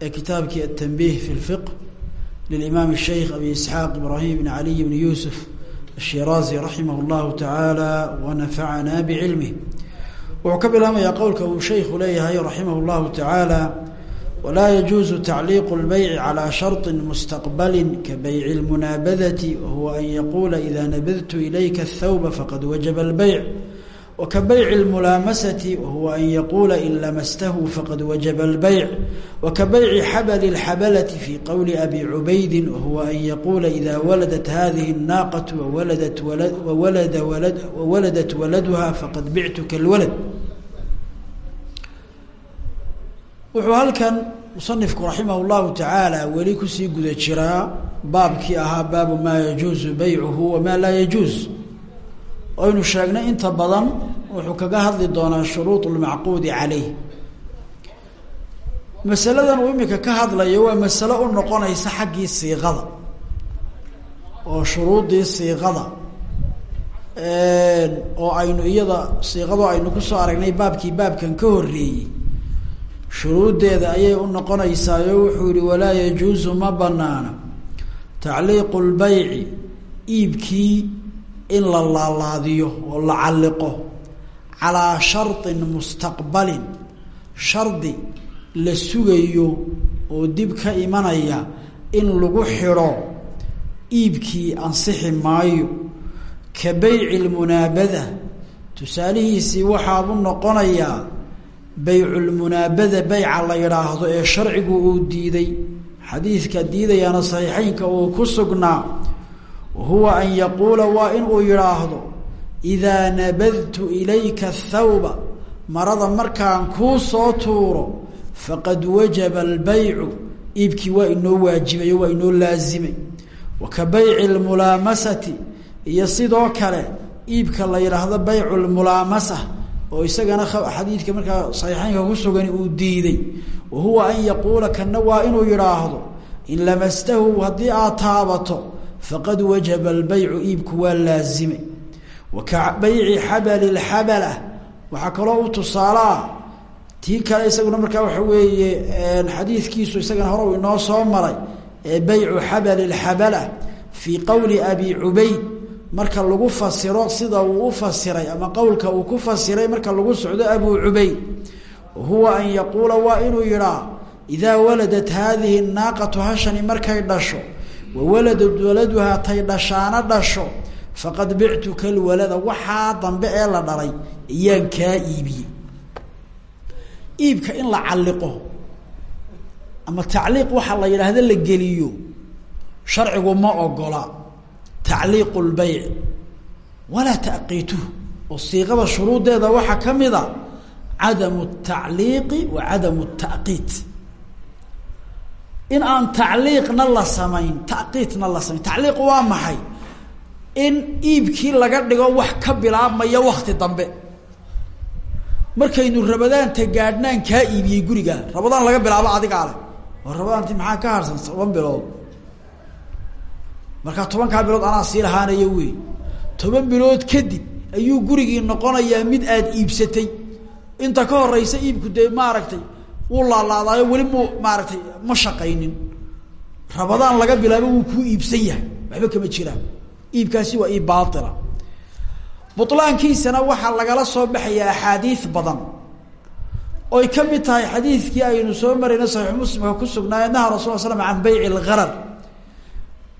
kitaabkii التنبيه في الفقه للإمام الشhيخ أبي إسحاaq إبراهيم بن علي بن يوسف الشhirازي رحimه الله تعالى ونفعنا بعلمه wuxuu ka bilaabmayaa qowlka uu shayku leeyahay رaحimه الله تعالى ولا يجuز تعليق البيع على شhرط مستقبل كبيع المناabdة وهو أن يقول إذا نبذت إليك الثوب فقد وجب البيع وكبيع الملامسة وهو أن يقول إن لمسته فقد وجب البيع وكبيع حبل الحبلة في قول أبي عبيد وهو أن يقول إذا ولدت هذه الناقة وولدت ولد وولد ولد وولدت ولدها فقد بعتك الولد wuxuu halkan musanifku raximah llahu tacaala weli kusii guda jiraa baabkii ahaa baabu maa yajuuzu baycuhu wamaa laa yajuuz aynu sheegnay inta badan wuxuu kaga hadli doonaa shuruud lmacquudi caleyh. masaladan uu imika ka hadlayo waa masalo u noqonaysa xaggii siiqada oo shuruudii siiqada oo aynu iyada siiqado aynu ku soo aragnay baabkii baabkan ka horeeyey shuruuddeeda ayay u noqonaysaayo wuxuu yihi walaa yajuusu ma banaana tacliiqu lbayci iibkii in la laalaadiyo oo la calliqo calaa shardin mustaqbalin shardi la sugayo oo dib ka imanaya in lagu xidho iibkii ansixi maayo. Ka beyci lmunaabada tusaalihiisii waxaabu noqonayaa beyculmunaabada beyca la yidhaahdo ee sharcigu uu diiday. Xadiidka diidayaana saxiixeynka uu ku sugnaa huwa an yaquula waa inuu yidhaahdo idaa nabadtu ilayka athawba marada markaan kuu soo tuuro faqad wajaba albaycu iibkii waa inoo waajibayo waa inoo laazimay. Wa ka bayci lmulaamasati iyo sidoo kale iibka la yidhaahdo baycu lmulaamasa oo isagana xadiidka markaa saxiixeynka ku sugan uu diiday. Wa huwa an yaquula kana waa inuu yidhaahdo in lamastahu haddii aad taabato faqad wajaba albaycu iibku waa laazimay. Wa ka bayci xabali lxabala waxaa kaloo u tusaalaa tii kale isaguna markaa waxa weeye xadiidkiisu isagana hore uu inoo soo maray ee baycu xabali lxabala fii qowli abi cubayd marka lagu fasiro sida uu u fasiray ama qowlka uu ku fasiray marka lagu socdo abu cubayd huwa an yaquula waa inuu yidhaa idaa waladat haadihi naaqatu hashani markay dhasho wawaladat waladuhaa tay dhashaana dhasho faqad bictuka lwalada waxaa dambe ee la dhalay iyaan kaa iibiyey iibka in la calliqo ama tacliiq waxa la yidhaahdo la geliyo sharcigu ma ogola. Tacliiqu lbayc walaa taqiituhu oo siiqada shuruuddeeda waxaa ka mid a cadamu tacliiqi wa cadamu taqiit in aan tacliiqna la samayn taqiitna la samayn. Tacliiq waa maxay? In iibkii laga dhigo wax ka bilaabmaya wakti dambe. Markaynu rabadaanta gaadhnaan kaa iibiyey guriga rabadaan laga bilaabo adigaa leh. Oo rabadaanti maxaa ka harsan? Toban bilood. Markaa tobankaa bilood anaa sii lahaanayo wey toban bilood kadib ayuu gurigii noqonayaa mid aad iibsatay. Inta ka horeysa iibku dee maaragtay wuu laalaadaayo weli mu maaragtay ma shaqaynin. Rabadaan laga bilaabo wuu kuu iibsan yahay. Waxba kama jiraan. Iibkaasi waa iib baaila bulaankiisana waxaa lagala soo baxayaa axaadiis badan. Oy ka mid tahay xadiidkii aynu soo marayna saxiix muslimka ku sugnaaye naha rasul l slam can beyci lgarar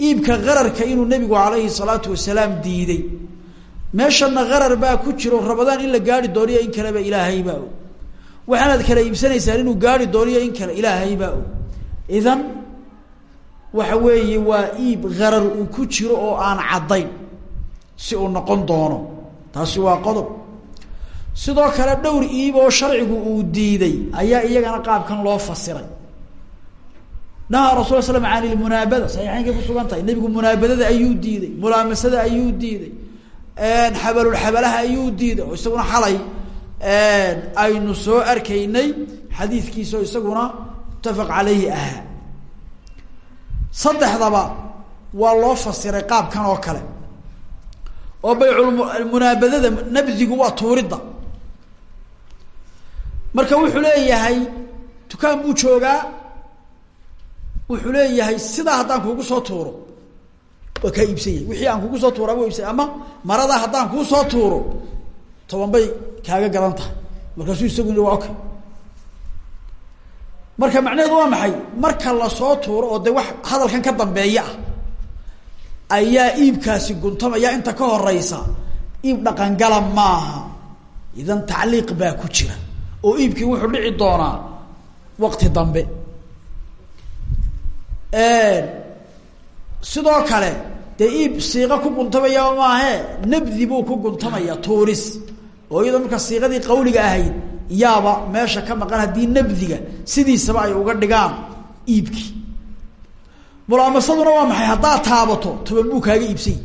iibka gararka inuu nebigu calayhi salaatu wasalaam diiday. Meeshana garar baa ku jiro rabadaan in la gaari dooniyo in kaleba ilaahay baa. og waxaanaad kala iibsanaysaan inuu gaari dooniyo in kale ilaahay baa idan waxa weeye waa iib garar uu ku jiro oo aan caddayn si uu noqon doono. Taasi waa qodob. Sidoo kale dhowr iib oo sharcigu uu diiday ayaa iyagana qaabkan loo fasiray. Nahaa rasul slam an ilmunaabada saxiixeynkay kusugan tahay nebigu munaabadada ayuu diiday mulaamasada ayuu diiday xabalulxabalaha ayuu diiday oo isaguna xalay aynu soo arkaynay xadiidkiisa oo isaguna mutafaq caleyhi ahaa. Saddexdaba waa loo fasiray qaabkan oo kale. Oo bayculmunaabadada nabdigu waa tuuridda. Marka wuxuu leeyahay dukaan buu joogaa wuxuu leeyahay sidaa haddaan kuugu soo tuuro. Waa kaa iibsan yahay. Wixii aan kugu soo tuuraa wa iibsanya ama maradaa haddaan kuu soo tuuro toban bay kaaga gadan tahay. Markaasuu isagu waa okay marka macnaheedu waa maxay? Marka la soo tuuro oo de wax hadalkan ka dambeeya ah ayaa iibkaasi guntamaya inta ka horeysa iib dhaqangala maaha. Idan tacliiq baa ku jira oo iibkii wuxuu dhici doonaa waqti dambe. Sidoo kale dee iib siiqa ku guntamaya maahe nabdi buu ku guntamaya tuuris oo iyadoo marka siiqadii qawliga ahayd yaaba meesha ka maqan haddii nabdiga sidiisaba ay uga dhigaan iibkii mulaamasaduna waa maxay? Haddaad taabato toban buu kaaga iibsanya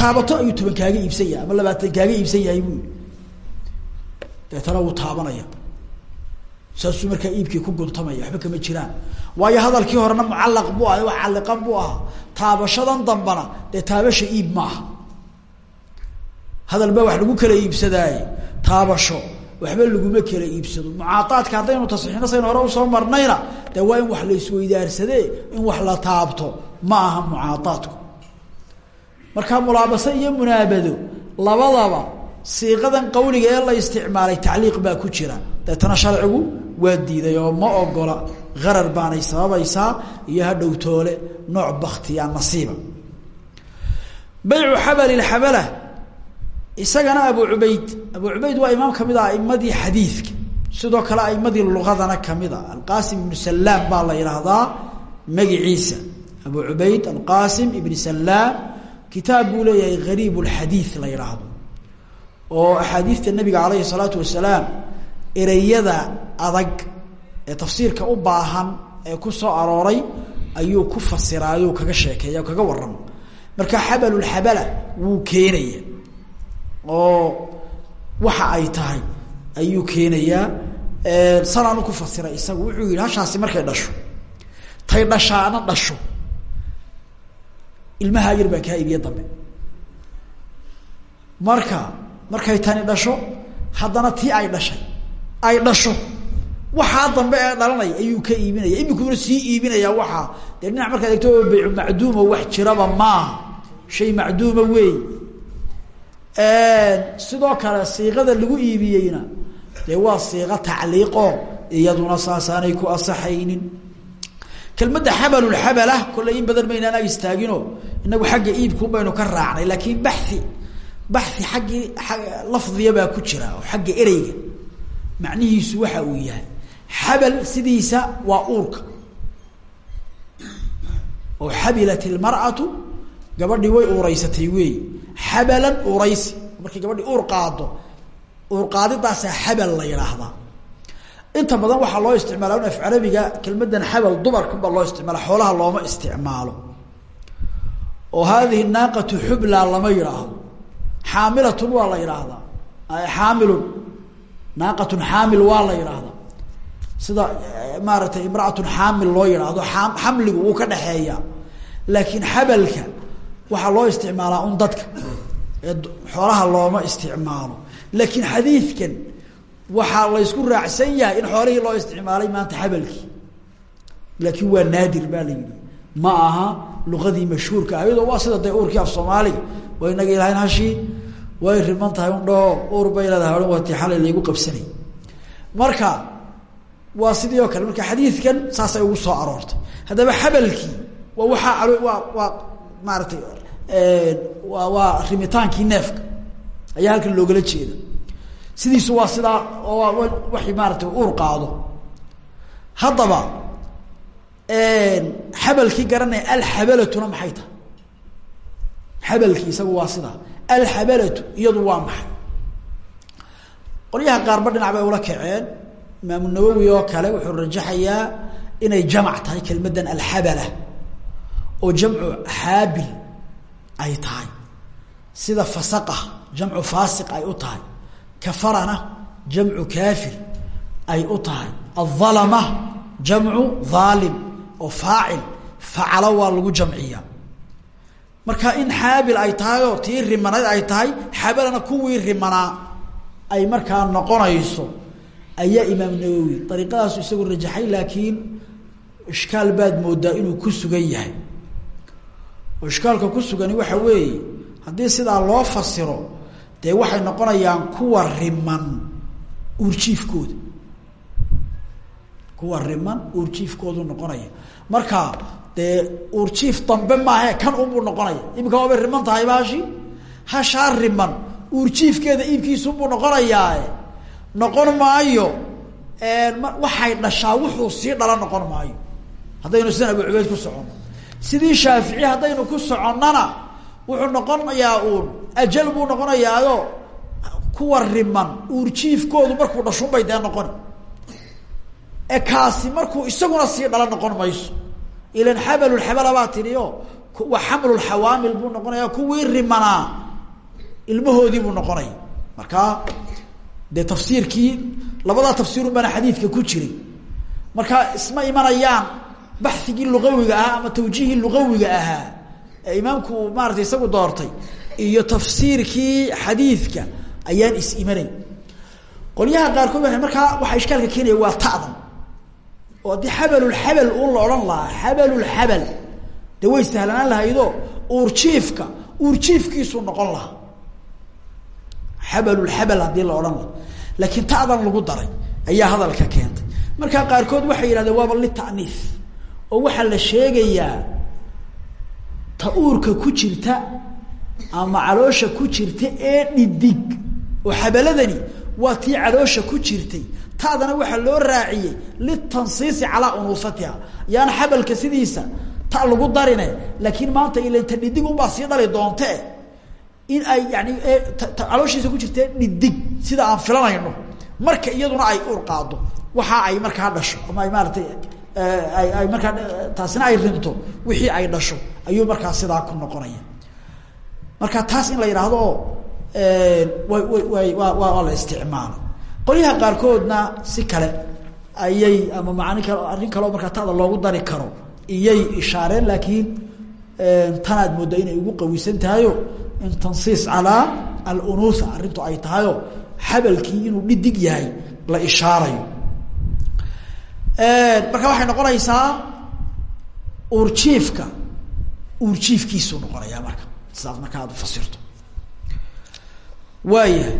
taabato ayuu toban kaaga iibsan yahay ama labaatan kaaga iibsan yahay buu deetana wuu taabanaya. Saasuu markaa iibkii ku guntamaya waxba kama jiraan. Waayo hadalkii horena mucallaq buu ah wax calliqan buu ahaa. Taabashadan dambana dee taabasha iib maaha hadal baa wax lagu kala iibsadaaye taabasho. Waxba laguma kala iibsado. Mucaaaadka haddaynu tasxiixno saynu hore u soo marnayna dee waa in wax la isweydaarsade in wax la taabto? Ma aha mucaaaadku markaa mulaabase iyo munaabado labadaba siiqadan qawliga ee la isticmaalay tacliiq baa ku jira. Deetana sharcigu waa diiday oo ma ogola arar baanay sababaysaa iyo hadhow toole nooc baktiya nasiiba. Baycu xabali xabala isagana abu cubayd abu cubayd waa imaam ka mid ah aimadii xadiidka. Sidoo kale aimadii luqadana ka mid a alqasim ibnu salaam baa la yidhaahdaa magiciisa. Abu cubayd alqasim ibn salaam kitaab buu leeyahay gariib lxadiid la yidhaahdo oo axaadiista nabiga alayhi salaatu wasalaam ereyada adag ee tafsiirka u baahan ee ku soo arooray ayuu ku fasiraayo kaga sheekeeya kaga waramo marka xabalulxabala wuu keenaya oo waxa ay tahay ayuu keenayaa. Sanaanu ku fasiray isagu wuxuu yihi hashaasi markay dhasho tay dhashaana dhasho. Ilmaha yar baan kaa iibiye dambe. Marka markay tani dhasho haddana tii ay dhashay ay dhasho. Waxaa dambe ee dhalanaya ayuu ka iibinaya. Imikuuna sii iibinaya waxaa dee dhinac markaad egto baycu macduumo wax jiraba maaha. Shay macduuma weey sidoo kale siiqada lagu iibiyeyna dee waa siiqo tacliiqo iyaduna saasaanay ku asaxaynin. Kelmadda xabalulxabala kolley in badan maynaan ag istaagino inagu xagga iibkuun baynu ka raacnay laakiin baxi baxi xaggii lafdiya baa ku jira oo xagga ereyga. Macnihiisu waxa uu yahay xabal sidiisa waa uurka. Oo xabilat ilmar'atu gabadhii way uureysatay weey xabalan uuraysi markay gabadhii uur qaado. Uur qaadidaasaa xabal la yidhaahdaa inta badan waxaa loo isticmaala af carabiga kelmadan xabal dumarkunbaa loo isticmaala xoolaha looma isticmaalo. Oo haadihi naaqatu xubla lama yidhaahdo xaamilatun waa la yidhaahdaa xaamilun. Naaqatun xaamil waa la yidhaahdaa sida maaragtay imraatun xaamil loo yidhaahdo xamligu wuu ka dhexeeya laakiin xabalka waxaa loo isticmaalaa un dadka xoolaha looma isticmaalo. Laakiin xadiidkan waxaa laysku raacsan yahay in xoolihii loo isticmaalay maanta xabalkii. Laakiin waa naadir baa la yidhi. Ma aha luqadii mashhuurka ah iyadoo waa sida dee uurkii af soomaaliga waa inaga ilahayn hashii way riman tahay un dhaho uur bay leedahay odhan waa tii xalay laygu qabsanay. Marka waa sidii oo kale marka xadiidkan saasay ugu soo aroortay. Haddaba xabalkii waa waxaa waa waa maaratay waa rimitaankii neefka. Ayaa halkan loogala jeeda. Sidiisu waa sidaa oo waxay maaratay uur qaado. Haddaba xabalkii garanaya alxabalatuna maxay tahay? Xabalkii isagu waa sidaa. Alxabalatu iyadu waa maxay? Qolyaha qaarba dhinac bay ula kaceen imaamu nawowi oo kale wuxuu rajaxayaa inay jamac tahay kelmaddan alxabala oo jamcu xaabil ay tahay. Sida fasaqa jamcu faasiq ay u tahay. Kafarana jamcu kaafir ay u tahay. Alhalama jamcu haalim oo faacil. Facalo waa lagu jamciya. Marka in xaabil ay tahay oo tii rimanayd ay tahay xabalana kuwii rimanaa ay markaa noqonayso ayaa imaam nawowi dariiqadaasu isagu rajaxay laakiin ishkaal baad moodaa inuu ku sugan yahay oo ishkaalka ku sugani waxa weeye haddii sidaa loo fasiro dee waxay noqonayaan kuwa riman uurjiifkooda. Kuwa riman uurjiifkoodu noqonaya. Marka dee uurjiif dambe maahe kan unbuu noqonaya. Imika waabay riman tahay baashi? Hashaa riman. Uurjiifkeeda iibkiisunbuu noqonayaa noqon maayo waxay dhashaa wuxuu sii dhala noqon maayo. Haddaynu sidan abu cubeyd ku soconno sidii shaafici haddaynu ku soconnana wuxuu noqonayaa uun. Ajal buu noqonayaayo kuwa riman. Uurjiifkoodu markuu dhashunbay dee noqoni e kaasi markuu isaguna sii dhala noqon mayso. Ilan xabalulxabala baa wa xamlulxawaamil buu noqonaya kuwii rimanaa ilmahoodii buu noqonaya markaa dee tafsiirkii labadaa tafsiirun baana xadiidka ku jiray. Markaa isma imanayaan baxigii luqawiga ahaa ama tawjiihii luqawiga ahaa ee imaamku maaratay isagu doortay iyo tafsiirkii xadiidka ayaan is imanay qolyaha qaarkood waa markaa waxaa ishkaalka keenaya waa ta'dan oo haddii xabalulxabal un la odhan lahaa xabalulxabal de way sahlanaan lahaydoo uurjiifka uurjiifkiisuu noqon lahaa. Xabalulxabal haddii la odhan laakiin ta'dan lagu daray ayaa hadalka keentay. Markaa qaarkood waxay yidhahdeen waaba litaniif oo waxaa la sheegayaa ta uurka ku jirta ama caloosha ku jirta ee dhidig. Oo xabaladani waa tii caloosha ku jirtay. Taadana waxaa loo raaciyey litansiisi calaa unuusatiha. Yaana xabalka sidiisa ta lagu darine laakiin maanta ilan ta dhidig unbaa sii dhali doonte. In ay yani calooshiisa ku jirta dhidig sida aan filanayno. Marka iyaduna ay ur qaado waxa ay markaa dhasho ama ay maaratay ay ay markaa taasina ay rinto wixii ay dhasho ayuu markaa sidaa ku noqonaya. Marka taas in la yidhaahdo way way way waa waa la isticmaalo. Qolyaha qaarkoodna si kale ayay ama macni kale arrin kaleo markaa tada loogu dari karo iyay ishaareen laakiin tanaad moodda inay ugu qawisan tahayo in tansiis calaa alunuuha arrintu ay tahayo xabalkii inuu dhidig yahay la ishaarayo marka waxay noqonaysaa uurjiifka uurjiifkiisuu noqonayaa marka sidaas marka aad ufasirto waayahay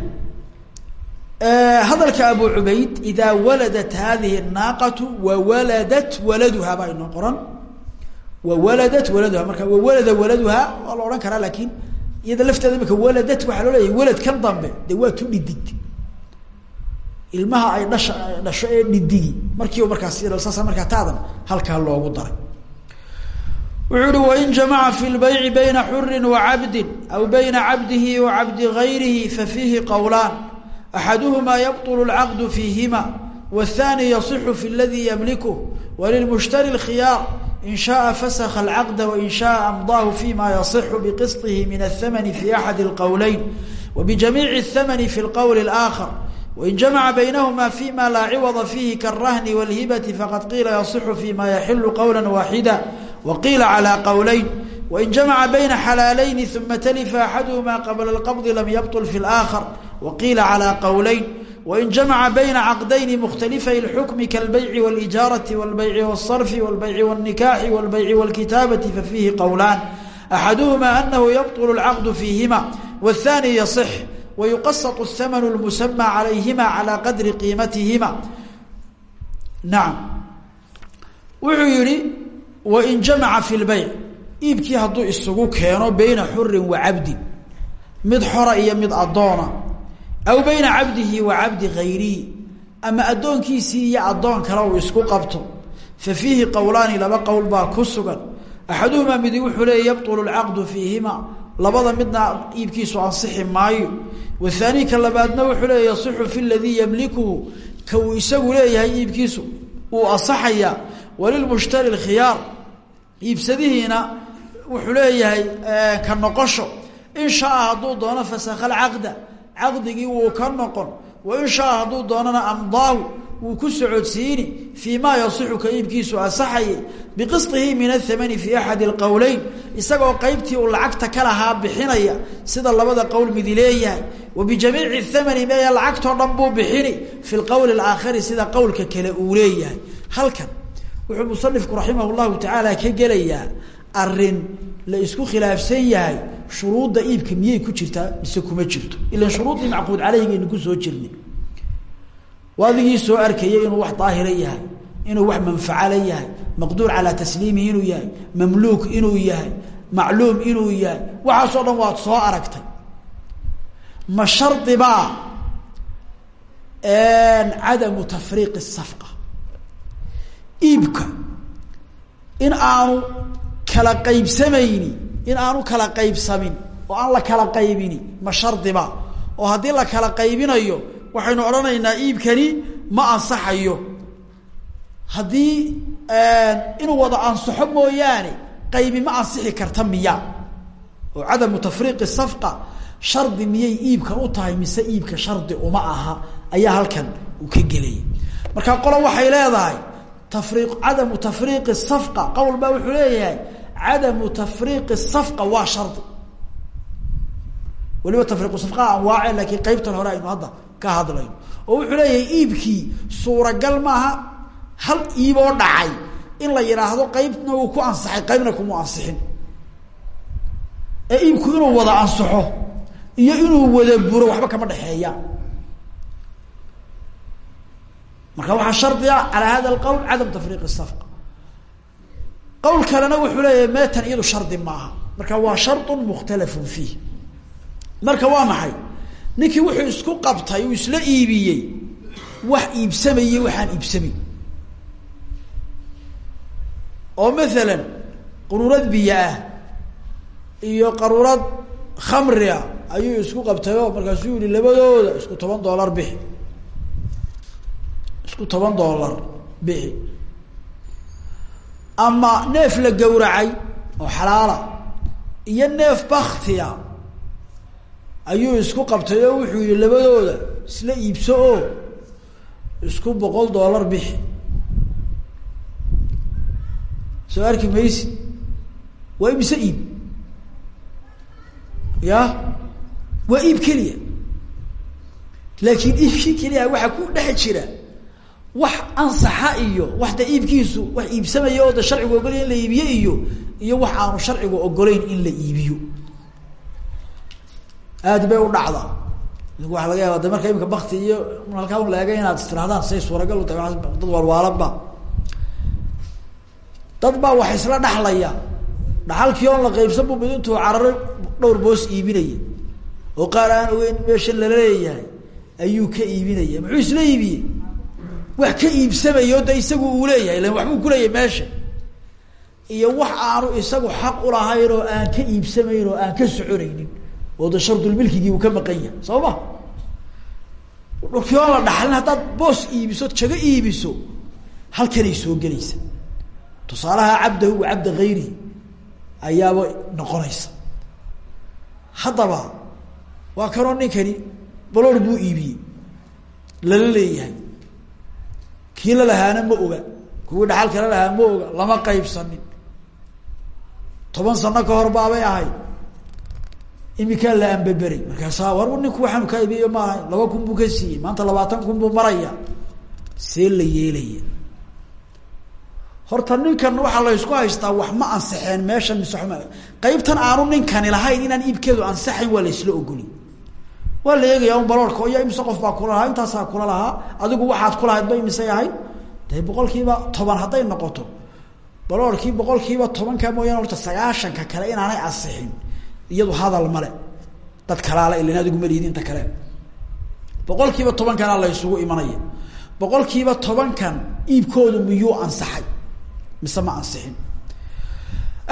hadalka abu cubayd idaa waladat hadihi الnaaqatu wawaladat waladuhaa baa inoo qoran. Wawaladat waladuha marka wawalada waladuhaa waa la odhan karaa laakin iyada lafteeda imika waladat waxaa loo leeyahy walad kan dambe dee waa tu ilmaha ay dhasha dhasho ee dhidigi markiiba markaas saasa markaa taadan halkaa loogu daray wuxuu uhi wain jamaca fi lbayci bayna xurin wacabdin aw bayna cabdihi wa cabdi gayrihi fafiihi qowlaan axaduhmaa yabطl اlcaqd fiihima wاthani yaصixu fi اladi ymlikh walilmushtari اlkhiyaar in shaءa fasakha اlcaqda wain shaءa amdaahu fima yaصixu bqisطihi min الthamn fi axadi اlqowleyn wbijamiici الthamn fi اlqowl اlآkhar wain jamaca baynahma fima laa ciwada fiihi kaالrahni wاlhibati faqad qiila yaصixu fima yaxilu qowla waaxida waqiila calى qowleyn wain jamaca bayna xalaalayni uma talifa axaduhma qabla اlqabdi lam yabطl fi اlآkhar waqiila calى qowleyn wain jamaca bayna caqdayni mukhtalifay اlxukmi kاlbayci wاlijaarati wاlbayci wالصarfi wاlbayci wالnikaaxi wاlbayci wاlkitaabati fafiihi qowlaan axaduhma anahu yabطl اlcaqd fiihima wاthani yaصix wayuqasط الthamn اlmusamى calayhima calى qadri qiimatihima nacam wuxuu yihi wain jamaca fi lbayc iibkii hadduu isugu keeno bayna xurin wa cabdin mid xora iyo mid addoona aw bayna cabdihi wa cabdi gayrihi ama addoonkiisii iyo addoon kale uu isku qabto fa fiihi qowlaani laba qowl baa ku sugan axaduhumaa midi wuxuu leeya yabطulu lcaqdu fiihima labada midna iibkiisu ansixi maayo wathaani ka labaadna wuxuu leeya yasixu fi ladii yamlikuhu ka uu isagu leeyahay iibkiisu wuu asaxayaa walilmushtari khiyaar iibsadihiina wuxuu leeyahay ka noqosho. In shaa hadduu doono fasakha alcaqda caqdigii wuu ka noqon wain shaa doonana amdaahu wuu ku socodsiini fii maa yasixu ka iibkiisu ansaxayay biqisihi min athamani fi axadi alqowleyn isagoo qeybtii uu lacagta ka lahaa bixinaya sida labada qowl midi leeyahay wa bijamiici thamani meeya lacagtoo dhan buu bixini fi lqowli alaakhari sida qowlka kale uu leeyahay. Halkan wuxuu musanifku raximah llahu tacaala ka gelayaa arrin la isku khilaafsan yahay shuruudda iibka miyay ku jirtaa mise kuma jirto? Ila shuruudii macquud caleyhigaynu ku soo jirnay waadigii soo arkayay inuu wax daahira yahay inuu wax manfacala yahay maqduur calaa tasliimihi inuu yahay mamluuk inuu yahay macluum inuu yahay. Waxaasoo dhan waad soo aragtay. Ma shardibaa cadamu tafriiqi safqa iibka in aanu kala qaybsamayni in aanu kala qaybsamin oo aan la kala qaybini ma shardiba oo haddii la kala qaybinayo waxaynu odhanaynaa iibkani ma ansaxayo. Haddii inuu wada ansaxo mooyaane qaybi ma ansixi karta miya. Oo cadamu tafriiqi safqa shardi miyay iibkan u tahay mise iibka shardi uma aha? Ayaa halkan uu ka gelaya marka qolo waxay leedahay tafri cadamu tafriiqi safqa qowl baa wuxuu leeyahay cadamu tafriiqi safqa waa shardi. Waliba tafriiqu safqa anwaace laakiin qeybtan hore aynu hadda ka hadlayno oo wuxuu leeyahay iibkii suuragal maaha hal iiboo dhacay in la yidhaahdo qeybna uu ku ansaxay qeybna kuma ansixin ee iibku inuu wada ansaxo iyo inuu wada buro waxba kama dhexeeya. Marka waxaa shardiga calaa hada alqowl cadam tafriiq safqa qowl kalena wuxuu leeyahay meetan iyadu shardi maaha. Marka waa shardun mukhtalafun fiih. Marka waa maxay ninkii wuxuu isku qabtay uu isla iibiyey. Wax iibsamayey waxaan iibsamay oo maalan qaruurad biyo ah iyo qaruurad khamri ah ayuu isku qabtay oo markaasuu yihi labadooda isku toban dollar bixi. Isku toban dollar bixi. Ama neef la gawracay oo xalaala iyo neef baktiya ayuu isku qabtay oo wuxuu yihi labadooda isla iibso oo isku boqol dollar bixi soo arki maysid? Waa imise iib. Ya? Waa iib keliya. Laakiin iibkii keliya waxaa ku dhex jira. Wax ansaxa iyo wax da iibkiisu wax iibsamaya oo da sharcigu ogolaya in la iibiyo iyo iyo wax aanu sharcigu ogolayn in la iibiyo aad bay u dhacdaa. Idinku waxa laga yaaba de marka imika bakti iyo halkaa un la inaad istirahdaan say suuragal u tahay dad walwaalanba dad baa wax isla dhaxlaya. Dhaxalkii oon la qaybsan bu mid intuu cararo dhowr boos iibinaya oo qaar aan ogeyn meeshan lala leeyahay ayuu ka iibinaya muxuu isla iibiyey? Wax ka iibsamayo de isagu uu leeyahay ilan waxbuu kuleeyahay meesha. Iyo wax aanu isagu xaq ulahayn oo aan ka iibsamayn oo aan ka soconaynin oo de shardulmilkigii uu ka maqan yahay. Soo ma dhulkii oon la dhaxlin haddaad boos iibiso jago iibiso halkanay soo gelaysa. Tusaalaha cabdahu wa cabda hayrihi ayaaba noqonaysa. Haddaba waa kanoo ninkani baloor buu iibiyey. Lala leeyahay. Kii la lahaana ma oga. Kuwii dhaxalka la lahaa ma oga. Lama qaybsanin. Toban sano ka hor baabay ahayd imikaa la ambeberay markaasaa war ninku waxaanu kaa iibiyo ma ahay laba kun buu ka siiyey maanta labaatan kun buu maraya. See la yeelaya horta ninkan waxaa la ysku haystaa wax ma ansixeen meeshan mise ma qaybtan aanu ninkani lahayn inaan iibkeedu ansaxayn waa la isla ogoli. Waa la eegaya un baloorka imise qof baa kula lahaa? Intaasaa kula lahaa? Adigu waxaad kulahayd ba imisay ahayd dee boqol kiiba toban hadday noqoto. Baloorkii boqol kiiba tobanka mooyaane horta sagaashanka kale inaanay ansixin iyadu hadal male dad kalaala ilan adigu malihid inta kale. Boqol kiiba tobankana la ysugu imanaya boqol kiiba tobankan iibkoodu miyuu ansaxay? Mise ma ansixin?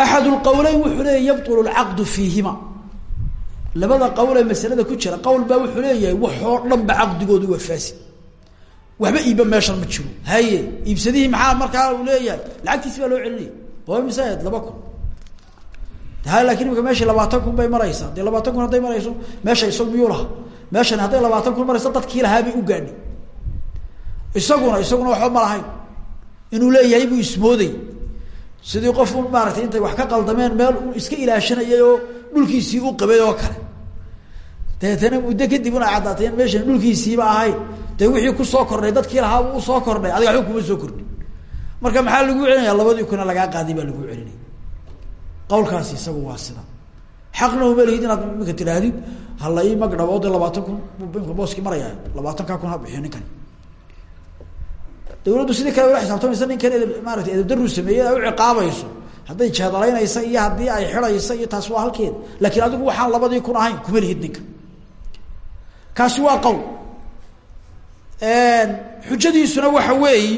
Axad lqowleyn wuxuu leeya yabطul lcaqdu fiihima. Labada qowl ee masalada ku jira qowl baa wuxuu leeyahay waxoo dhan ba caqdigoodu waa faasid. Waxba iibba meeshan ma jiro. Haye iibsadihii maxaa markaa uu leeyahay? Lacagtiisi baa loo celinaya waa mise laba kun ha laakiin imika meeshii labaatan kun bay maraysaa dee labaatan kun hadday marayso meesha isagu miyuu lahaa. Meeshan hadday labaatan kun marayso dadkii lahaa bay u gaadhay isaguna isaguna waxba ma lahayn. Inuu leeyahay buu ismooday. Sidii qof un maaratay intay wax ka qaldameen meel u iska ilaashanayay oo dhulkiisii u qabay oo kale. Dabeetana muddo kadib una caddaatay in meeshan dhulkiisiiba ahayn dee wixii ku soo kordhay dadkii lahaaba u soo kordhay adiga waxba kuma soo kordhin marka maxaa lagu celinaya labadii kuna lagaa qaaday baa lagu celinaya qawlkaasi isagu waa sida. xaqna uma lihid inaad imika tidhaahdid hala ii mag dhabood labaatan kun imka booskii maraya labaatan kaa kun ha bixiyo ninkani dawladdu sidii kale ula xisaabtamaysa ninkan maarata edebdaru sameeyey ay u ciqaabayso. Hadday jeedalaynaysa iyo haddii ay xidaysa iyo taas waa halkeeda laakiin adigu waxaan labadii kun ahayn kuma lihid ninka. Kaasi waa qawl xujadiisuna waxa weeyi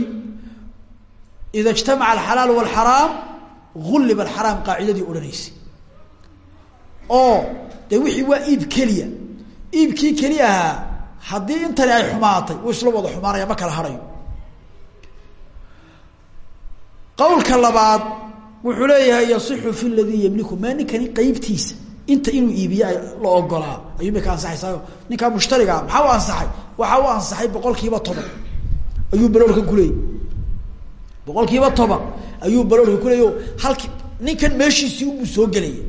ida ijtamaca alxalaal walxaraam ulliba alxaraam qaacidadii odhanaysay. Oo dee wixii waa iib keliya. Iibkii keli ahaa haddii intani ay xumaatay wuu isla wada xumaanaya ma kala harayo. Qawlka labaad wuxuu leeyahay yasixu fi ladii yamliku. Maa ninkani qeybtiisa inta inuu iibiye la ogolaa ayuu bay ka ansaxaysaayo ninkaa mushtarigaa maxaa u ansaxay? Waxaa u ansaxay boqol kiiba toban. Ayuu baloolkan kuleeyay boqol kiiba toban ayuu baloolka kuleeyay o halki ninkan meeshiisii unbuu soo gelaya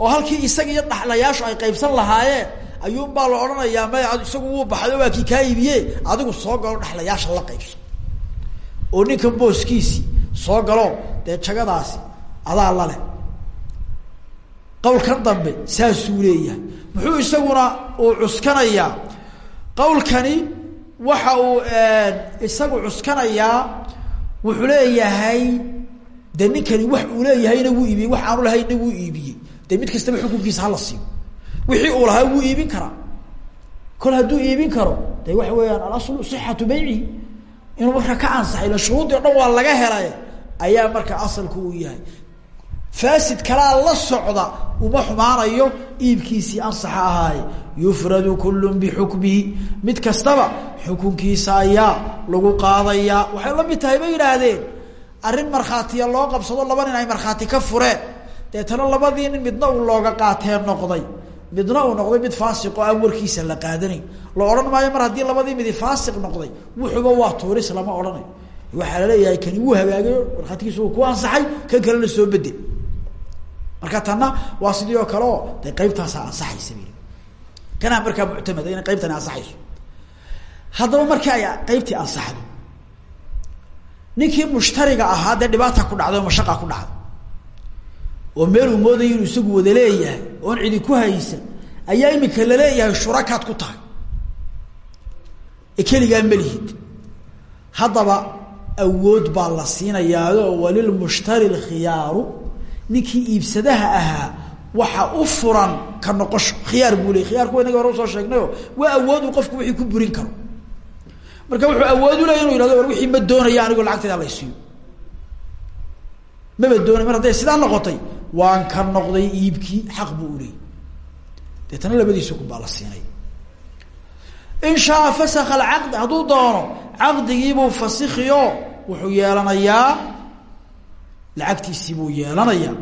oo halkii isaga iyo dhaxlayaashu ay qaybsan lahaayeen ayuunbaa la odhanayaa may isagu wuu baxay waa kii kaa iibiye adigu soo galo dhaxlayaasha la qaybso oo ninkan booskiisii soo galo dee jagadaasi adaa lale qawlkan dambe saasuu leeyahay. Muxuu isaguna uu cuskanayaa? Qawlkani waxa uu isagu cuskanayaa wuxuu leeyahay de ninkani wax uu leeyahayna wuu iibiyey wax aanu lahayna wuu iibiyey. De mid kastaba xukunkiisa hala siiyo wixii uu lahaa wuu iibin karaa. Kol hadduu iibin karo de waxa weeyaan alaslu sixatu beycihi inuu markaa ka ansaxay ila shuruudii o dhan waa laga helay ayaa marka asalku uu yahay faasid kalaa la socda uma xumaanayo iibkiisii ansaxa ahaaye yufradu kullu bixukmihi mid kastaba xukunkiisa ayaa lagu qaadayaa waxay la mid tahay bay yidhaahdeen arrin markhaatiya loo qabsado laba nin ay markhaati ka fureen. Deetana labadii nin midna uu looga qaatee noqday. Midna uu noqday mid faasiq oo aan warkiisa la qaadanayn. La odhan maayo mar haddii labadii midi faasiq noqday wuxuuba waa tuuris lama odhanayo waxaa la leeyahay kani wuu hagaagayo markhaatigiisa uu ku ansaxay kan kalena soo bedel marka tanna waa sidii kale oo de qaybtaasa ansaxaysa bil kanaa markaa muctamada inay qaybtani ansaxayso haddaba markii ay qaybtii ansaxdo ninkii mushtariga ahaa dee dhibaata ku dhacday oo ku dhacday oo meel uu moodayo inuu isagu wada leeyahay oon cidi ku haysan ayaa imika la leeyahay shurakaad ku tahay. Ee keligaa malihid haddaba awood baa la siinayaao walilmushtari lkhiyaaru ninkii iibsadaha ahaa waxa u furan ka noqosho. Khiyaar buu ley khiyarku wa inagi hore u soo sheegnayo waa awood qofku wixii ku burin karo. Marka wuxuu awood u leya inu yihahdo war wixii ma doonaya anigoo lacagteeda laysiiyo maba doonay. Mar hadday sidaa noqotay waan ka noqday iibkii xaq buu uleeyay deetana labadiisa kun baa la siinay. In shaa fasakha alcaqd hadduu doono caqdigiibuu fasikhiyo wuxuu yeelanayaa lacagtiisii buu yeelanayaa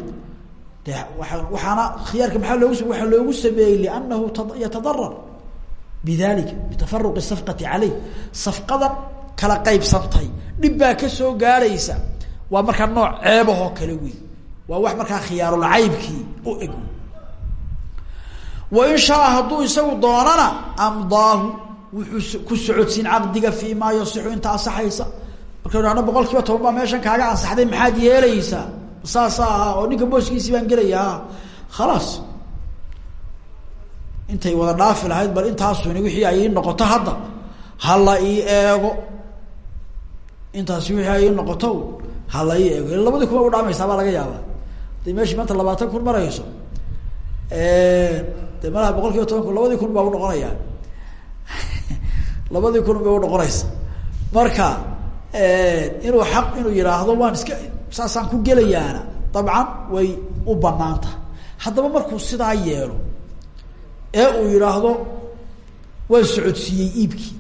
de waa waxaana khiyaarka maxaa loogu waxaa loogu sameeyey liannahu yatadarar bidalika bitafaruqi safqati caleyh safqadan kala qaybsantay dhib baa ka soo gaadhaysa waa markaa nooc ceebahoo kale wey waa wax markaa khiyaarulcaybkii u eg. Wain shaa hadduu isagu doonana amdaahu wuxuu ku socodsiin caqdiga fi maa inta ansaxaysa marka hahno boqol kiiba toban baa meeshan kaaga ansaxday maxaad yeelaysaa saasa ahaa oo ninka booskiisii baan gelayaa. Khalaas intay wada dhaafi lahayd bal intaasuni wixii ay ii noqoto hadda hala ii eego. Intaasi wixii ay ii noqoto hala ii eego. Ila labadii kuma udhaamaysaa baa laga yaabaa. Haday meeshii maanta labaatan kun marayso de malaha boqol kiiba toban kun labadii kun baa unoqonayaa labadii kun bay unoqonaysa marka inuu xaq inuu yihaahdo waan iska saasaan ku gelayaana. Dabcan way u banaanta haddaba markuu sidaa yeelo ee uu yidhaahdo waan socodsiiyey iibkii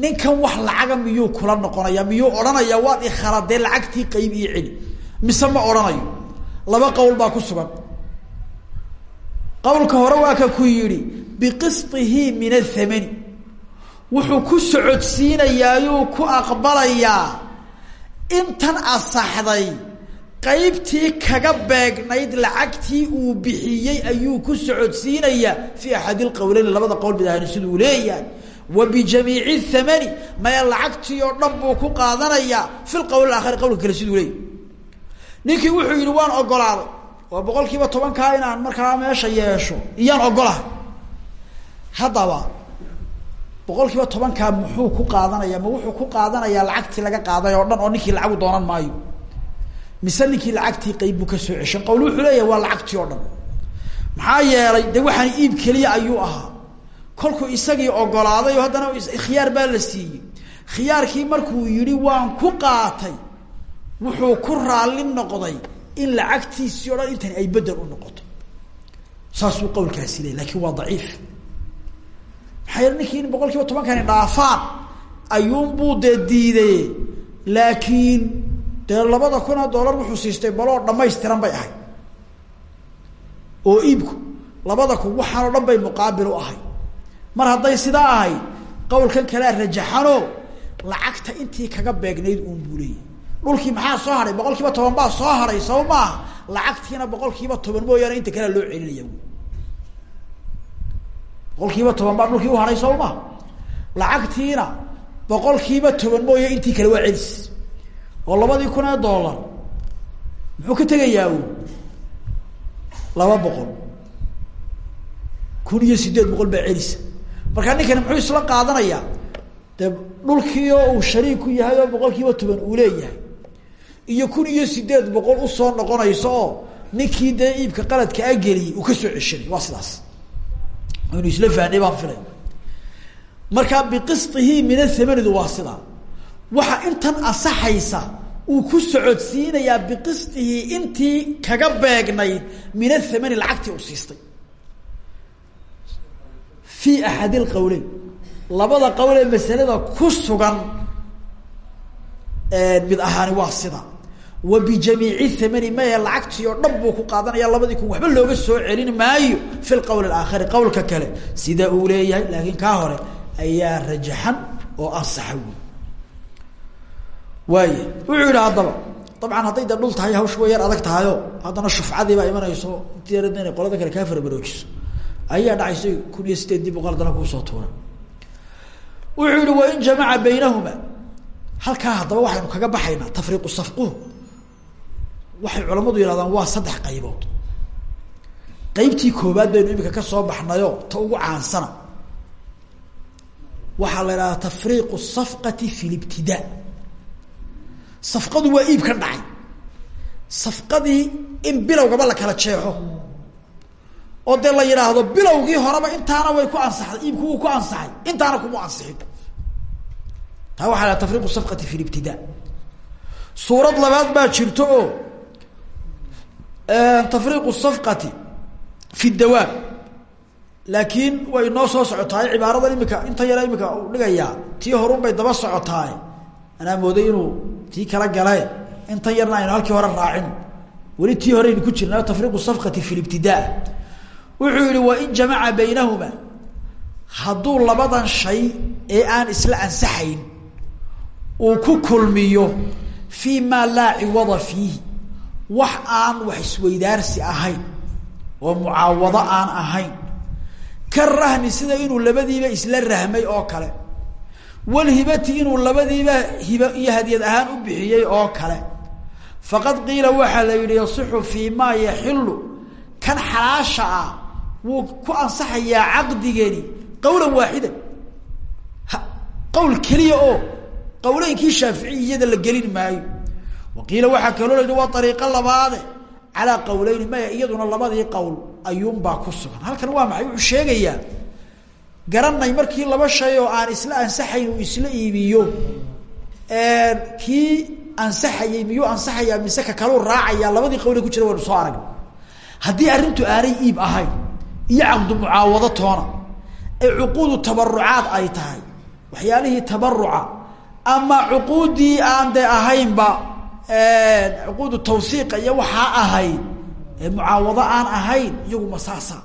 ninkan wax lacaga miyuu kula noqonaya miyuu odhanaya waad ikhaladee lacagtii qayb ii celi. Mise ma odhanayo? Laba qowl baa ku sugan. Qowlka hore waa ka ku yidhi biqisطihi min athamani wuxuu ku socodsiinayaayuu ku aqbalayaa intan asaxday qaybtii kaga beegnayd lacagtii uu bixiyey ayuu ku socodsiinayaa fii axad ilqowleyn labada qowl mid ahani siduu leeyahay. Wa bijamiici thamani maya lacagtii oo dhan buu ku qaadanayaa fi lqowl aakhari qowlka kale siduu leeyahy ninkii wuxuu yihi waan ogolaaday oo boqol kiiba tobankaa inaan markaa meesha yeesho iyaan ogolahay haddaba boqol kiiba tobankaa muxuu ku qaadanaya ma wuxuu ku qaadanayaa lacagtii laga qaaday oo dhan oo ninkii lacagu doonan maayo. Mise ninkii lacagtii qayb buu ka soo ceshan qowl wuxuu leeyahay waa lacagtii oo dhan. Maxaa yeelay de waxaan iib keliya ayuu ahaa. Kolkuu isagii ogolaaday oo haddana khiyaar baa la siiyey. Khiyaarkii markuu yihi waan ku qaatay wuxuu ku raalli noqday in lacagtiisii o dhan intani ay bedel u noqoto. Saasuu qawlkaasi leey laakiin waa daciif maxaa ninkii in boqol kiiba tobankani dhaafaan. Ayuunbuu dee diiday laakiin dee labada kun oo dollar wuxuu siistay baloo dhamaystiran bay ahay. Oo iibku labada kun waxaan oo dhan bay muqaabil u ahay. Mar hadday sidaa ahay qawlkan kalea rajaxano lacagta intii kaga beegnayd uun buu leeyahy dhulkii maxaa soo haray? Boqol kiiba toban baa soo haray saba maaha lacagtiina boqol kiiba toban mooyaane inta kalea loo celinaya boqol kiiba toban baa dhulkii uharay saba maha lacagtiina boqol kiiba toban mooya intii kale waa celis. Oo labadii kun ee dollar. Muxuu ka tegayaa u laba boqol. Kun iyo sideed boqol baa celisa markaa ninkani muxuu isla qaadanayaa dee dhulkii oo uu shariik ku yahay oo boqol kiiba toban uu leeyahay. Iyo kun iyo sideed boqol u soo noqonayso oo ninkii dee iibka qaladka a geliyey uu ka soo ceshanay waa sidaas inu isla fahnay baan filay markaa biqistihi min athamanidu waa sidaa waxa intan asaxaysa uu ku socodsiinayaa biqistihi intii kaga beegnayd min athamani lacagtii u siistay. Fi axad ilqowleyn labada qowl ee masalada ku sugan mid ahaani waa sida wa bijamiici thamani maya lacagtii oo dhan buu ku qaadanaya labadii kun waxba looga soo celin maayo fi lqowl alaakhari qowlka kale. Sida uu leeyahay laakiin kaa hore ayaa rajaxan oo ansaxa wy waaya wuxuu yihi haddaba dabcan hadday de dhul tahay hawsh way yar adag tahayo haddana shufcadii baa imanayso inay qolada kale kaa farabaroojiso ayaa dhacayso kun iyo sideedii boqol haddana kuusoo tuura. Wuxuu yihi wain jamaca baynahuma halkaa haddaba waxaynu kaga baxaynaa tafriiqu safquhu waxay culamadu yihahdaan waa saddex qaybood. Qeybtii koobaad baynu imika ka soo baxnayo ta ugu caansana. Waxaa la idhahdaa tafriiqu safqati fi libtidaa safqadu waa iib ka dhacay. Safqadii in bilowgaba la kala jeexo. Oo dee la yidhaahdo bilowgii horeba intaana way ku ansaxday iibku ku ansaxay intaana kuma ansixin. Taa waxaa la tafriiqu safqati fi libtidaa suurad labaad baa jirto oo tafriiqu safqati fi dawaab. Laakiin way noo soo socotaay cibaaradan imika inta yara imika u dhigayaa tii horun bay daba socotaay anaa mooday inuu tii kala galee intan yarna aynu halkii hore raacin. Weli tii horeynu ku jirna tafriiqu safqati fi libtidaa wuxuu yihi wain jamaca baynahuma hadduu labadan shay ee aan isla ansaxayn uu ku kulmiyo fii laa ciwada fiihi wax aan wax isweydaarsi ahayn oo mucaawado aan ahayn. Ka rahni sida inuu labadiiba isla rahmay oo kale. Walhibati inuu labadiiba hiba iyo hadiyad ahaan u bixiyey oo kale. Faqad qiila waxaa la yihi yasixu fii maa yaxilu kan xalaasha ah wuu ku ansaxayaa caqdigani qawlan waaxidan. Qawl keliya oo qawleynkii shaaficiyada la gelin maayo wa qiila waxaa kaloo la yihi waa ariiqo labaade calaa qawleyni maya iyaduna labadii qowl ayuunbaa ku sugan. Halkan waa maxay? Wuxuu sheegayaa garanay markii laba shay oo aan isla ansaxayn uu isla iibiyo kii ansaxayey miyuu ansaxayaa mise ka kaluu raacayaa labadii qawle ku jira waynu soo aragna haddii arrintu aanay iib ahayn iyo caqdu mucaawado toona ee cuquudu tabarucaad ay tahay waxyaalihii tabaruca ama cuquuddii aan de ahaynba cuquudu tawsiiqa iyo waxaa ahayd mucaawado aan ahayn iyagu masaasa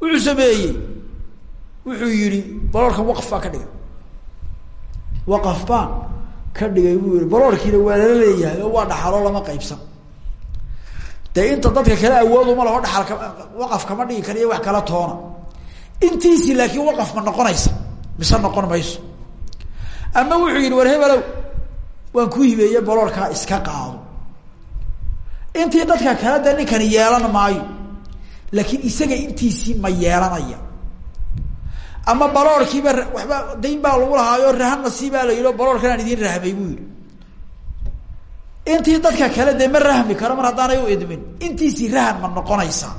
wuxuu sameeyey. Wuxuu yihi baloorkan waqf baa ka dhigay waqaf baan ka dhigay buu yihi baloorkiina waa lala leeyahay oo waa dhaxaloo lama qaybsan. Dee inta dadka kale awooduma laho dhaxalka waqaf kama dhigi kariyo wax kala toona. Intiisii laakiin waqaf ma noqonaysa mise noqon mayso. Ama wuxuu yihi war hebelow waan ku hibeeye baloorkaa iska qaado. Intii dadka kale de ninkani yeelan maayo laakiin isaga intiisii ma yeelanaya. Ama baloorkiiba waba dayn baa lagu lahaayo rahan nasiibaa la yidhi baloorkan aan idiin rahmay buu intii dadka kale dee ma rahmi karo mar haddaanay u idmin intiisii rahan ma noqonaysaa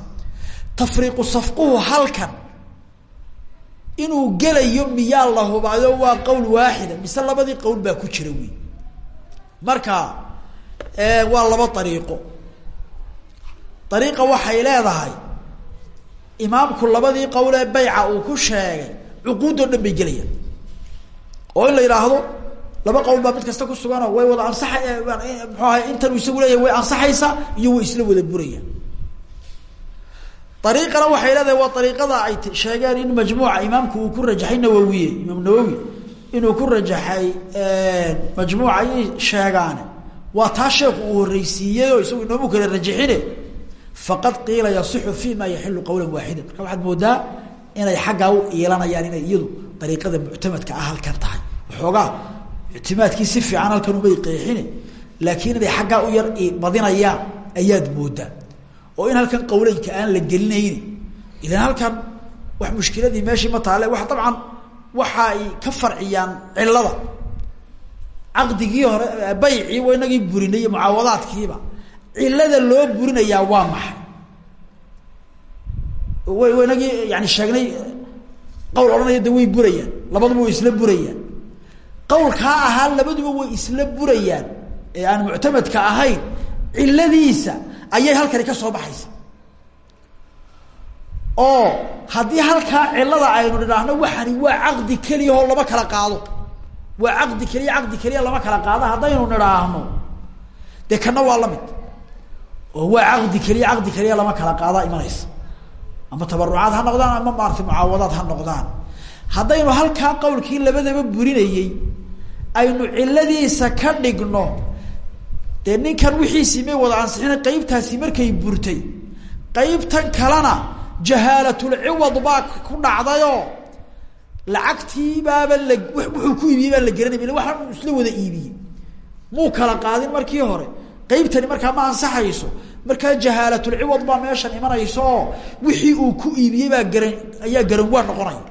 tafriiqu safquhu halkan. Inuu gelayo miyaa la hubaayo waa qowl waaxida mise labadii qowl baa ku jira wey marka waa laba ariiqo ariiqa waxay leedahay imaamku labadii qowl ee bayca uu ku sheegay cuquudoo dhan bay gelayaan. Oo in la yidhaahdo laba qowl baa mid kasta ku suganoo way wada ansaa mxu ahay intan isagu leeyahy way ansaxaysaa iyo way isla wada burayaan. Ariiqana waxay leedahay waa ariiqada ay sheegeen in majmuuca imaamku uu ku rajaxay nawowiye imaam nawowi inuu ku rajaxay majmuuca ay sheegaane waa taa sheekhu uu horreysiiyey oo isagu inoomu kala rajixine faqad qiila yasixu fi ma yaxilu qawla waaxida marka waxaad moodaa inay xaggaa u iilanayaan inay iyadu dariiqada muctamadka ah halkan tahay. Waxoogaa ictimaadkii si fiican halkan umay qeexine laakiin inay xaggaa u yar badinayaan ayaad moodaa. Oo in halkan qawleynka aan la gelinayni ilan halkan wax mushkiladii meeshii ma taale wa dabcan waxa ay ka farciyaan cilada caqdigii hore baycii wa inagii burinay iyo mucaawadaadkiiba. Cilada loo burinayaa waa maxay? Way inagii yani sheegnay qawl odhanaya de way burayaan labaduba way isla burayaan. Qawlkaa ahaa labaduba way isla burayaan. Ee aan muctamadka ahayn ciladiisa ayay halkani ka soo baxaysa oo haddii halkaa cilada aynu nidhaahno waxani waa caqdi keliya oo lama kala qaado. Waa caqdi keliya caqdi keliya lama kala qaado haddaynu nidhaahno. Dee kana waa la mid oo waa caqdi keliya caqdi keliya lama kala qaadaa imanaysa. Ama tabarucaad ha noqdaan ama maarata mucaawadaad ha noqdaan. Haddaynu halkaa qawlkii labadaba burinayey aynu ciladiisa ka dhigno dee ninkan wixiisii may wada ansixina qeybtaasi markay burtay qeybtan kalena jahaalatulciwad baa ku dhacdayoo lacagtii baaba la wuxuu ku iibiyey baa la garanay ila waxaan isla wada iibiyey muu kala qaadin markii hore. Qeybtani markaa ma ansaxayso. Markaa jahaalatulciwad baa meeshan imanaysa oo wixii uu ku iibiyey baa garan ayaa garan waa noqonaya.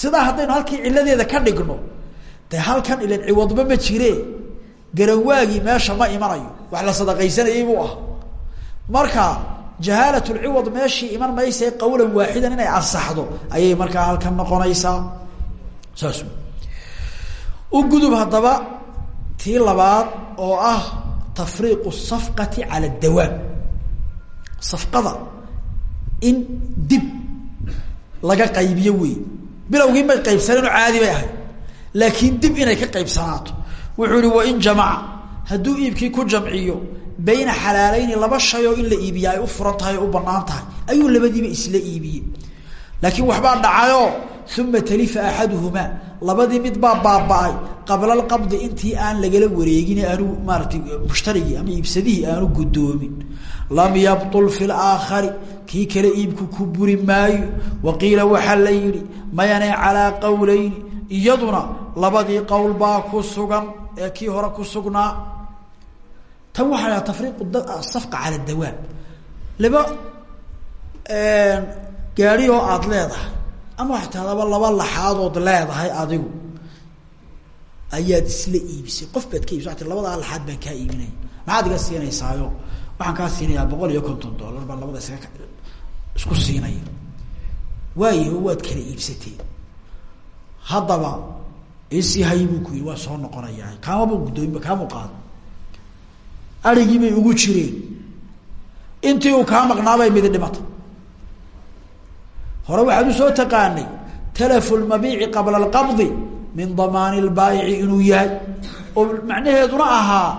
Sidaa haddaynu halkii ciladeeda ka dhigno de halkan ilan ciwadba ma jire garanwaagii meesha ma imanayo. Wax la sadaqaysanayay buu ah marka jahaalatulciwad meeshii iman maysa qawlan waaxidan inay ansaxdo. Ayay markaa halkan noqonaysaa. Saas. U gudub haddaba tii labaad oo ah tafriiqu safqati cala dawaam safqada in dib laga qaybiyo wey bilowgii may qaybsaneen caadi bay ahayd. Laakiin dib inay ka qaybsanaato. Wuxuu ihi wain jamaca hadduu iibkii ku jamciyo bayna xalaaleyni laba shayoo in la iibiya ay u furan tahay o u bannaan tahay. Ayuu labadiiba isla iibiyey laakiin waxbaa dhacayoo uma talifa axaduhumaa labadii mid baa baaba-ay. Qabla alqabdi intii aan lagala wareegin aanu maaratay mushtarigii ama iibsadihii aanu gudoomin lam yabtul fi laakhari kii kale iibku ku buri maayo. Wa qiila waxaa la yihi mayane calaa qowleyni iyaduna labadii qowl baa ku sugan ee kii hore ku sugnaa tan waxaa lahaa tafriiqu safqa cala dawaab. Laba gaari oo aada leedahay ama wax taadaba laba laxaadood leedahay adigu ayaad isla iibisay. Qof baad ka iibisa labadaa laxaad baan kaa iibinaya maxaad iga siinaysaayo? Waxaan kaa siinayaa boqol iyo konton dollar baan labada isaga isku siinaya waayaho waad kala iibsatee haddaba isi hay buu ku yidhi waa soo noqonayaa. Kaamaba guddoomiba kaamu qaado arigii bay ugu jireen. Intii uu kaa maqnaabay midi dhimata hore waxaad u soo taqaanay talafu lmabiici qabla alqabdi min damaani lbaayici inuu yahay. Oo macnaheeduna ahaa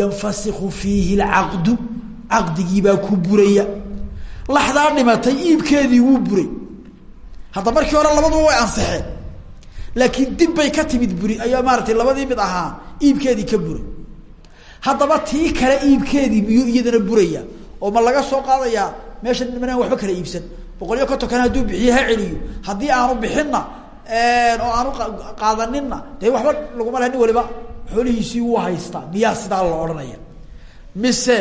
yanfasiku fiihi lcaqdu caqdigiibaa ku buraya. Laxdaa dhimatay iibkeedii wuu buray. Hadda markii hore labaduba way ansixeen. Laakiin dib bay ka timid buri ayaa maaratay labadii mid ahaa iibkeedii ka buray haddaba tii kale iibkeedii miyuu iyadana buraya? oo ma laga soo qaadayaa meesha nimanaan waxba kala iibsan? boqol iyo kontonkan hadduu bixiye ha celiyo. Haddii aanu bixinna oo aanu qaadaninna dee waxba laguma laha nin waliba. Xoolihiisii wuu haystaa. Miyaa sidaa la odhanaya? Mise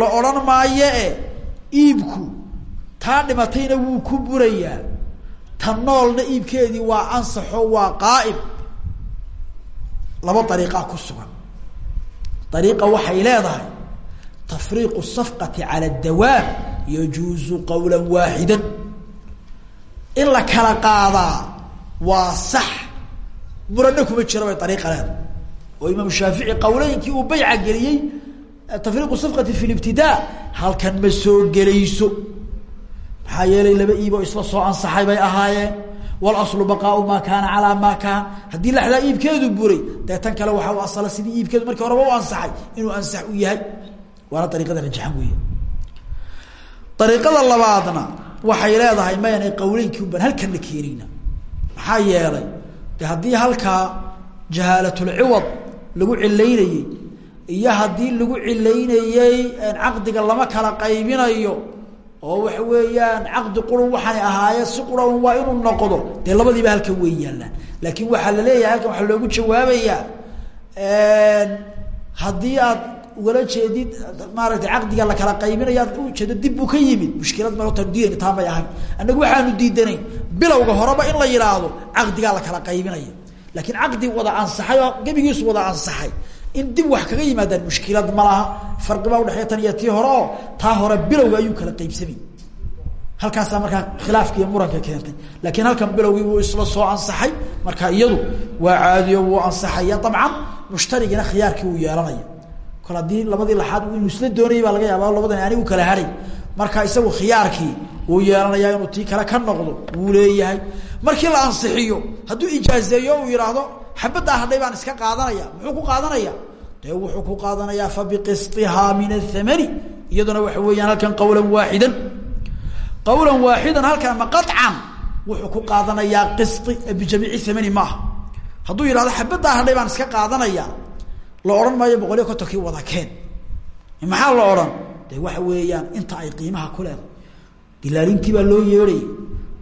la odhan maayo e iibku taa dhimatayna wuu ku burayaa. Ta noolna iibkeedii waa ansaxo waa qaa'im laba dariiqaa ku sugan dariiqa waxay leedahay tafriiqu safqati cala dawaam yajuuzu qawla waaxida in la kala qaadaa waa sax murana kuma jiro bay dariiqa leedahay oo imaam shaafici qawleynkii uu bayca geliyey tafriiqu safqati fi libtidaa halkan ma soo gelayso maxaa yeelay laba iiboo isla soo ansaxay bay ahaayeen walaslu baqaau maa kaana calaa maa kaan haddii laxdaa iibkeedu buray dee tan kale waxaa u asala sidii iibkeedu markii horeba u ansaxay inuu ansax u yahay. Waana dariiqada rajaxan weya dariiqada labaadna waxay leedahay mayanay qawleynkii un baan halkanna keenayna maxaa yeelay de haddii halkaa jahaalatulciwad lagu cilaynayey iyo haddii lagu cilaynayey caqdiga lama kala qaybinayo oo waxa weeyaan caqdi qurun waxaanay ahaaye si quran waa inuu noqdo. Dee labadiiba halkan wey yaallaan laakiin waxaa la leeyahay halkan waxaa loogu jawaabayaa haddii aad ugala jeedid maaragtay caqdiga la kala qaybinayo aad ujeedo dib buu ka yimid. Mushkilad malota diidayna taan bay ahayn annagu waxaanu diidanayn bilowga horeba in la yidhaahdo caqdigaa la kala qaybinaya. Laakiin caqdi wada ansaxay oo wada ansaxay in dib wax kaga yimaadaan mushkilad ma laha. Farqibaa udhexeeya tan iyo tii hore. Oo hore bilowga ayuu kala qaybsamay halkaasaa markaa khilaafka muranka keentay. Laakiin halkan bilowgii wuu isla soo ansaxay. Marka iyadu waa caadiyo wuu ansaxaya. Dabcan mushtarigina khiyaarkii uu yeelanaya. Kol haddii labadii laxaad inuu isla doonayay baa laga yaaba labadan anigu kala haray marka isagu khiyaarkii wuu yeelanayaa inuu tii kale ka noqdo. Wuu leeyahay. Markii la ansixiyo hadduu ijaazeeyo uu yihaahdo xabaddaa hadhay baan iska qaadanaya muxuu ku qaadanaya? Dee wuxuu ku qaadanayaa fabiqistihaa min athamani iyaduna waxa weeyaan halkan qawlan waaxidan. Qawlan waaxidan halkan ma wuxuu ku qaadanayaa qisti bijamiici thamani maaha. Hadduu yidhahdo xabaddaa hadhay baan iska qaadanaya la odhan maayo boqol iyo kontonkii wada keen. Maxaa la odhan? De waxa weeyaan inta ay qiimaha ku leedahay. Dilaalintii loo yeedhaya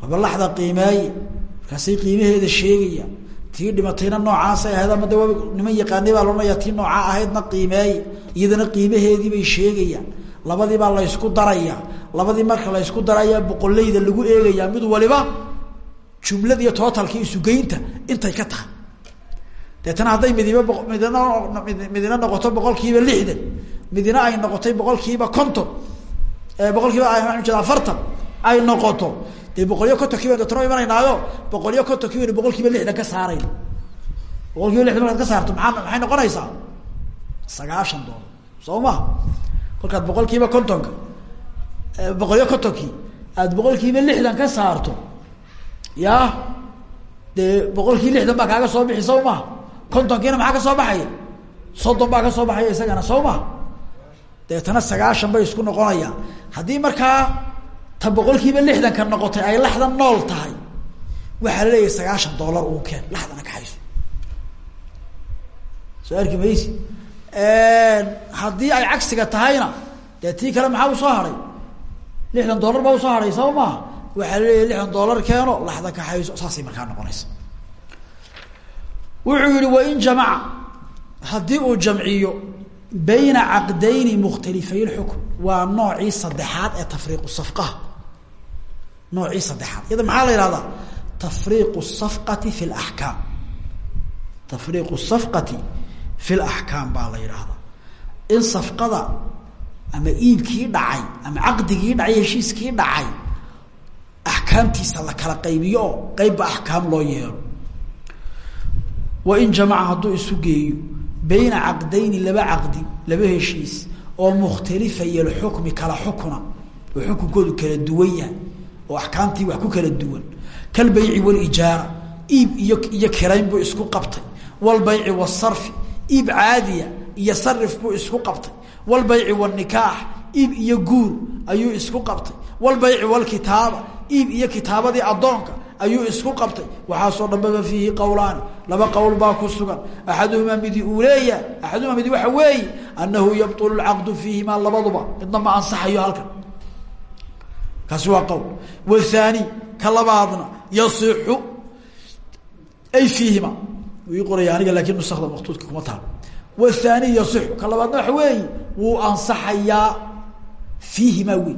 wabalaxda qiimeeye markaasay qiimaheeda sheegaya tii dhimatayna noocaasay ahayd ama de niman yaqaanay baa laohanaya tii noocaa ahaydna qiimeeye iyadana qiimaheedii bay sheegayaan labadii baa laysku daraya labadii marka laysku darayaa boqoleyda lagu eegayaa mid waliba jumlad iyo tootalkii isugeynta intay ka tahay. Deetana hadday midiba bo midina noqoto boqol kiiba lixdan midina ay noqotay boqol kiiba konton boqol kiiba afartan ay noqoto dee boqol iyo kontonkiiba deetana imanaynaayo boqol iyo kontonkiiba baynu boqol kiiba lixdan ka saarayna boqol kiiba lixdan ka saarto maa maxay noqonaysaa? Sagaashan doolar soo maha kolkaad boqol kiiba kontonka boqol iyo kontonkii aad boqol kiiba lixdan ka saarto ya dee boqolkii lixdan baa kaaga soo bixi soo maha kontonkiina maxaa ka soo baxaya? Soddon baa ka soo baxaya isagana soo deetana sagaashan bay isku noqonayaan. Haddii markaa ta boqol kiiba lixdanka noqotay ay laxdan nool tahay. Waxaa la leeyahay sagaashan dollar uu keen laxdana kaxayso soo arki maysi haddii ay cagsiga tahayna dee tii kale maxaa u soo haray? Lixdan dollar baa u soo haray soo maha waxaa la leeyahay lixdan dollar keeno laxda kaxayso saasay markaa noqonaysa. Wuxuu yihi wain jamaca haddii uu jamciyo bayna caqdayni mukhtalifay lxukm waa noocii saddexaad ee tafriiqu safqaha noocii saddexaad. Iyada maxaa la yihahdaa tafriiqu safqati fi laxkaam tafriiqu safqati fi laxkaam baa la yidhaahdaa in safqada ama iibkii dhacay ama caqdigii dhacay heshiiskii dhacay axkaamtiisa la kala qaybiyo oo qeybba axkaam loo yeelo. Wain jamaca hadduu isu geeyo bayna caqdayni laba caqdi laba heshiis oo mukhtalifaya lxukmi kala xukuna oo xukunkoodu kala duwan oo axkaamtii wax ku kala duwan. Kalbayci walijaara iib iyo kirayn buu isku qabtay. Walbayci wasarfi iib caadiya iyo sarif buu isku qabtay. Walbayci wanikaax iib iyo guur ayuu isku qabtay. Walbayci walkitaaba iib iyo kitaabadii addoonka ayuu isku qabtay. Waxaasoo dhanbaba fiihi qowlaani laba qowl baa ku sugan. Axaduhumaa midi uu leeyahay axaduhumaa midi waxa weeye anahu yabطulu lcaqdu fiihimaa labaduba. Midna ma ansaxayo halkan kaasi waa qowl wthaani ka labaadna yasixu ay fiihima. Ii qoraya aniga laakin nusakda maktuudka kuma taal wthaani yasixu ka labaadna waxa weeye wuu ansaxayaa fiihimaa wey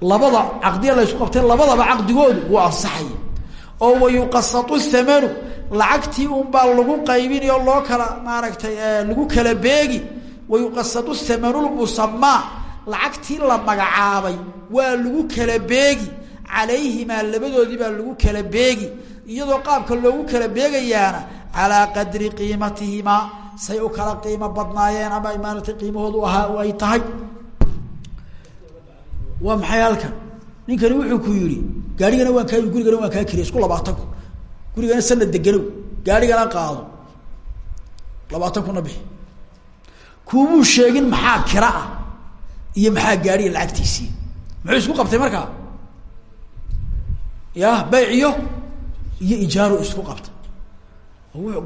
labada caqdiya la isku qabtay labadaba caqdigoodu wuu ansaxaya oo wayuqasatu thamanu lacagtii unbaa lagu qaybini oo loo kala maaragtay lagu kala beegi. Wayuqasatu thamanulmusamaa lacagtii la magacaabay waa lagu kala beegi. calayhimaa labadoodii baa lagu kala beegi. iyadoo qaabka loogu kala beegayaana calaa qadri qiimatihimaa say u kala qiimo badnaayeen ama maaragtay qiimahoodu ahaa ay tahay. Waa maxay halkan? Ninkani wuxuu ku yihi gaarigana waan kaa gurigana waan kaa kiriya isku labaatan kun. Gurigana sanad deganow gaarigana qaado. Labaatan kuna bixi. Kuumuu sheegin maxaa kira ah iyo maxaa gaariga lacagtiisii? Muxuu isku qabtay markaa ya bayciyo iyo ijaaro isku qabtay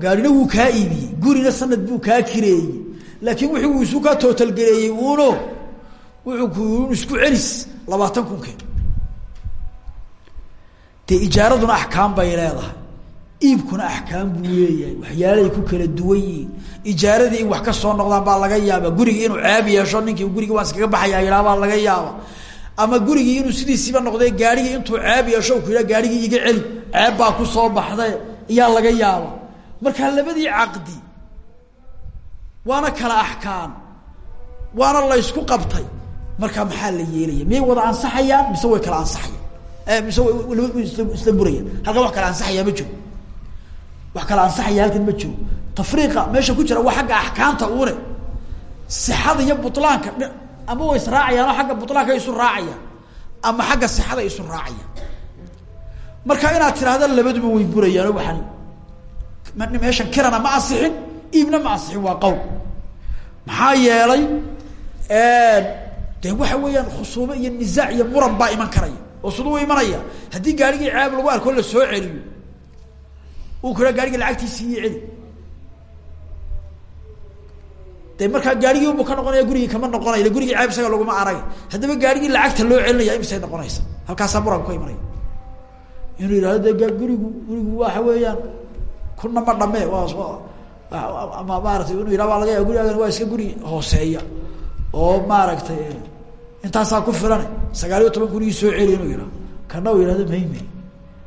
gaarina wuu kaa iibiyey gurina sanad buu kaa kireeyey. Laakiin wixii uu isu kaa tootalgeleeyey uuno wuxuu ku isku celis labaatan kunkeen dee ijaaraduna axkaam bay leedahay iibkuna axkaam buu leeyahay. Waxyaalay ku kala duwan yihiin. Ijaaradii in wax ka soo noqdaan baa laga yaaba gurigii inuu ceeb yeesho ninkii gurigi waan iskaga baxaya yidhaha baa laga yaaba ama gurigii inuu sidiisiiba noqday gaarigii intuu ceeb yeesho ku yidhaha gaarigii iga celi. Ceeb baa ku soo baxday. Iyaa laga yaaba markaa labadii caqdi waana kala axkaam waana la ysku qabtay. Markaa maxaa la yeelaya? Miyay wada ansaxayaan? Mise way kala ansaxayaan? Mise isla burayaan? Halkan wax kala ansaxayaa ma jiro wax kala ansaxaya halkan ma jiro. Tafriiqa meesha ku jira waa xagga axkaamta uune sixada iyo butlaanka ama way israacayaan oo xagga butlaanka isu raacayaan ama xagga sixada isu raacayaan marka inaad tidhaahda labaduba way burayaano waxaan meeshan kirana ma asixin iibna ma asixin waa qowl. Maxaa yeelay de waxa weeyaan khusuumo iyo nizaac iyo muran baa iman karaya oo siduu imanaya. Haddii gaarigii ceeb lagu arko la soo celiyo uu kura gaarigii lacagtiisii iyo celi de markaa gaarigii ka noqonaya gurigii kama noqonaya gurigii ceeb isaga laguma arag haddaba gaarigii lacagta loo celinaya imisay noqonaysa. Halkaasaa muran ka imanaya. Inuu yihahdo de gurigu gurigu waxa weeyaan. Kuna ma dhame ama maarata inuu yihah waa laga gurigaagan waa iska guri hooseeya. Oo maaragtay intaasaa ku filan. Sagaal iyo toban kunigii soo celi inuu yihaa kana u yihahdo mayme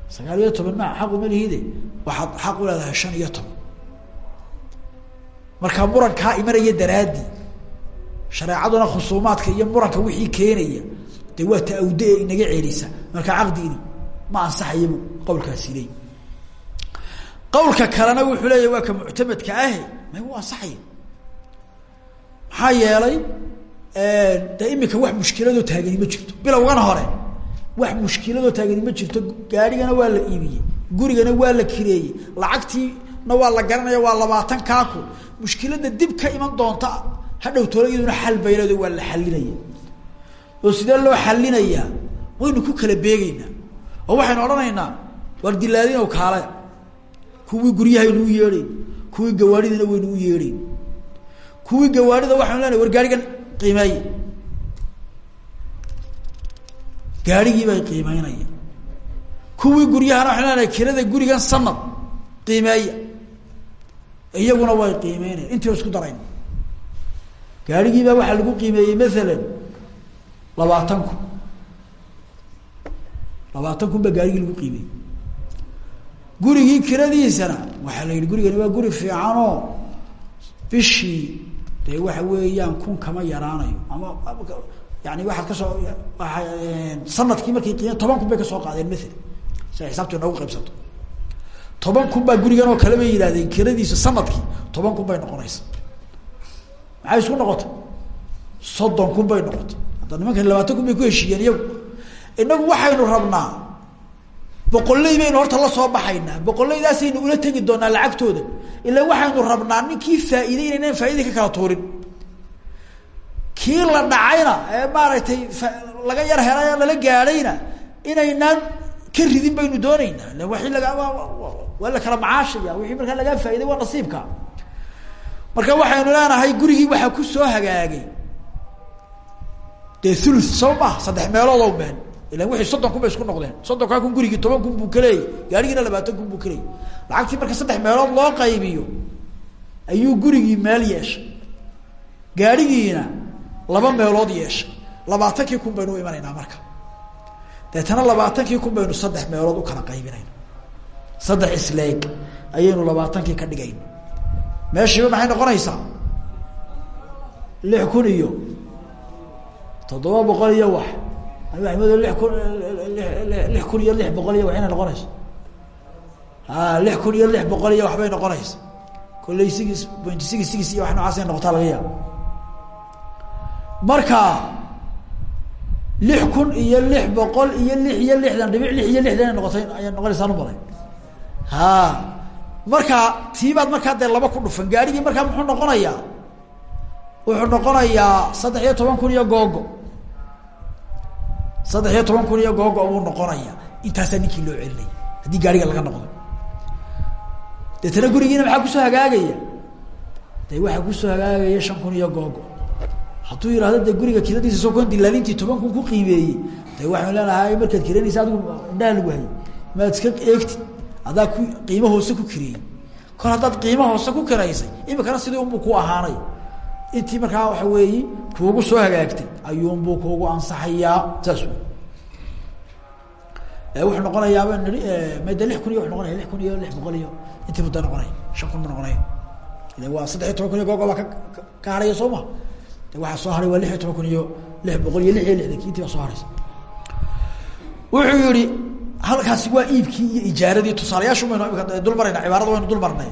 sagaal iyo toban ma xaq uma lihide waxaad xaq u leedahay shan iyo toban. Marka murankaa imanaya daraadi shareecaduna khusuumaadka iyo muranka wixii keenaya dee waa ta-awde ee inaga celisa marka caqdigini ma ansaxayabu qawlkaasi leey qawlka kalena wuxuu leeyahy waa ka muctamadka ahe may u ansaxaya? Maxaa yeelay de imika wax mushkiladoo taagani ma jirto. Bilowgan hore wax mushkiladoo taagani ma jirto. Gaarigana waa la iibiyey gurigana waa la kireeyey. Lacagtiina waa la garanaya waa labaatan kaaku mushkilada dib ka iman doonta hadhow tolo iyaduna xal bayleedo waa la xalinaya oo sidee loo xalinayaa waynu ku kala beegeynaa oo waxaynu odhanaynaa waar dilaadinow kaale. Kuwii guryahaynu u yeedhayn kuwii gawaadhidina waynu u yeedhayn kuwii gawaadhida waxaynu leenahay war gaarigan qiimeeye gaarigii bay qiimeynaya kuwii guryahana leenahay kirada gurigan sanad qiimeeya. Iyaguna way qiimeynayan intii isku darayna gaarigiibaa waxaa lagu qiimeeyey maalan labaatan kun labaatan kun baa gaarigii lagu qiimeeyey. Gurigii kiradiisana waxaa la yidhi gurigani waa guri fiicanoo bishii dee waxa weeyaan kun kama yaraanayo. Ama yani waxaad ka soo sannadkii markay qiime toban kun bay ka soo qaadeen maalan si ay qaybsanto toban kun baa gurigan oo kale bay yidhahdeen kiradiisa sannadkii toban kun bay noqonaysa. Maxay isku noqotay? Soddon kun bay noqotay. Hadda nimankan labaatan kun bay ku heshiiyeen iyagu. Inagu waxaynu rabnaa boqolley baynu horta la soo baxaynaa boqoleydaasaynu ula tegi doonaa lacagtooda ila waxaynu rabnaa ninkii faa'iiday inaynaan faaida ka kala tuurin. Kii la dhacayna ee maaragtay laga yar helay lala gaadhayna inaynaan ka ridin baynu dooneynaa ila wii laga waa la kala macaashaya wixii markaa lagaa faa'iday waa nasiibka. Marka waxaynu leenahay gurigii waxaa ku soo hagaagay. Dee thulu soo maha saddex meelood o meel. Ilan wixii soddon kun bay isku noqdeen. Soddonkaa kun gurigii toban kun buu kaleeyay. Gaarigiina labaatan kun buu kaleeyay. Lacagtii marka saddex meelood loo qaybiyo ayuu gurigii meel yeeshay. Gaarigiina laba meelood yeeshay. Labaatankii kun baynu imanaynaa marka deetana labaatankii kun baynu saddex meelood u kala qaybinayna saddex isleeg ayaynu labaatankii ka dhigayna meeshiiba maxay noqonaysaa? Lix kun iyo toddoba boqol iyo wax. Amado lix kun lix kun iyo lix boqol iyo wax inay noqonayso. A lix kun iyo lix boqol iyo waxbay noqonaysa. Kolley sigis point sigis sigis iyo wax noocaas inay noqotaa laga yaaba marka lix kun iyo lix boqol iyo lix iyo lixdan dhibic lix iyo lixdan inay noqotay ayay noqonaysaan umalay ha markaa tiibaad markaa dee laba ku dhufan gaarigii markaa muxuu noqonayaa? Wuxuu noqonayaa saddex iyo toban kun iyo googo. Saddex iyo toban kun iyo googo buu noqonaya intaasaa ninkii loo celinaya haddii gaariga laga noqdo. Deetana gurigiina maxaa ku soo hagaagaya? De waxaa ku soo hagaagaya shan kun iyo googo hadduu yihahdo de guriga kiradiisa soo kon dilaalintii toban kun ku qiimeeyey de waxaan leenahay markaad kiranaysa adigu indhaha lagu hayay maad iska eegtid adaa ku qiimo hoose ku kireeyey kor haddaad qiimo hoose ku kiraysay imikana sidii unbuu ku ahaanay. Intii markaa waxa weeyi kuugu soo hagaagtay ayuunbuu kuugu ansaxayaa saas wuxuu noqonayaa ban nii made lix kun iyo wuxuu noqonaya lix kun iyo lix boqol iyo intii muda noqonaya shan kun ma noqonaya ila waa saddex toban kun iyo googo baa ka ka harhaya soo ma de waxaa soo haray waa lix iyo toban kun iyo lix boqol iyo lix iyo lixdanki intii soo haraysa. Wuxuu yihi halkaasi waa iibkii iyo ijaaradii. Tusaalayaashu maynu imika dul marayna cibaarada waynu dul marnay.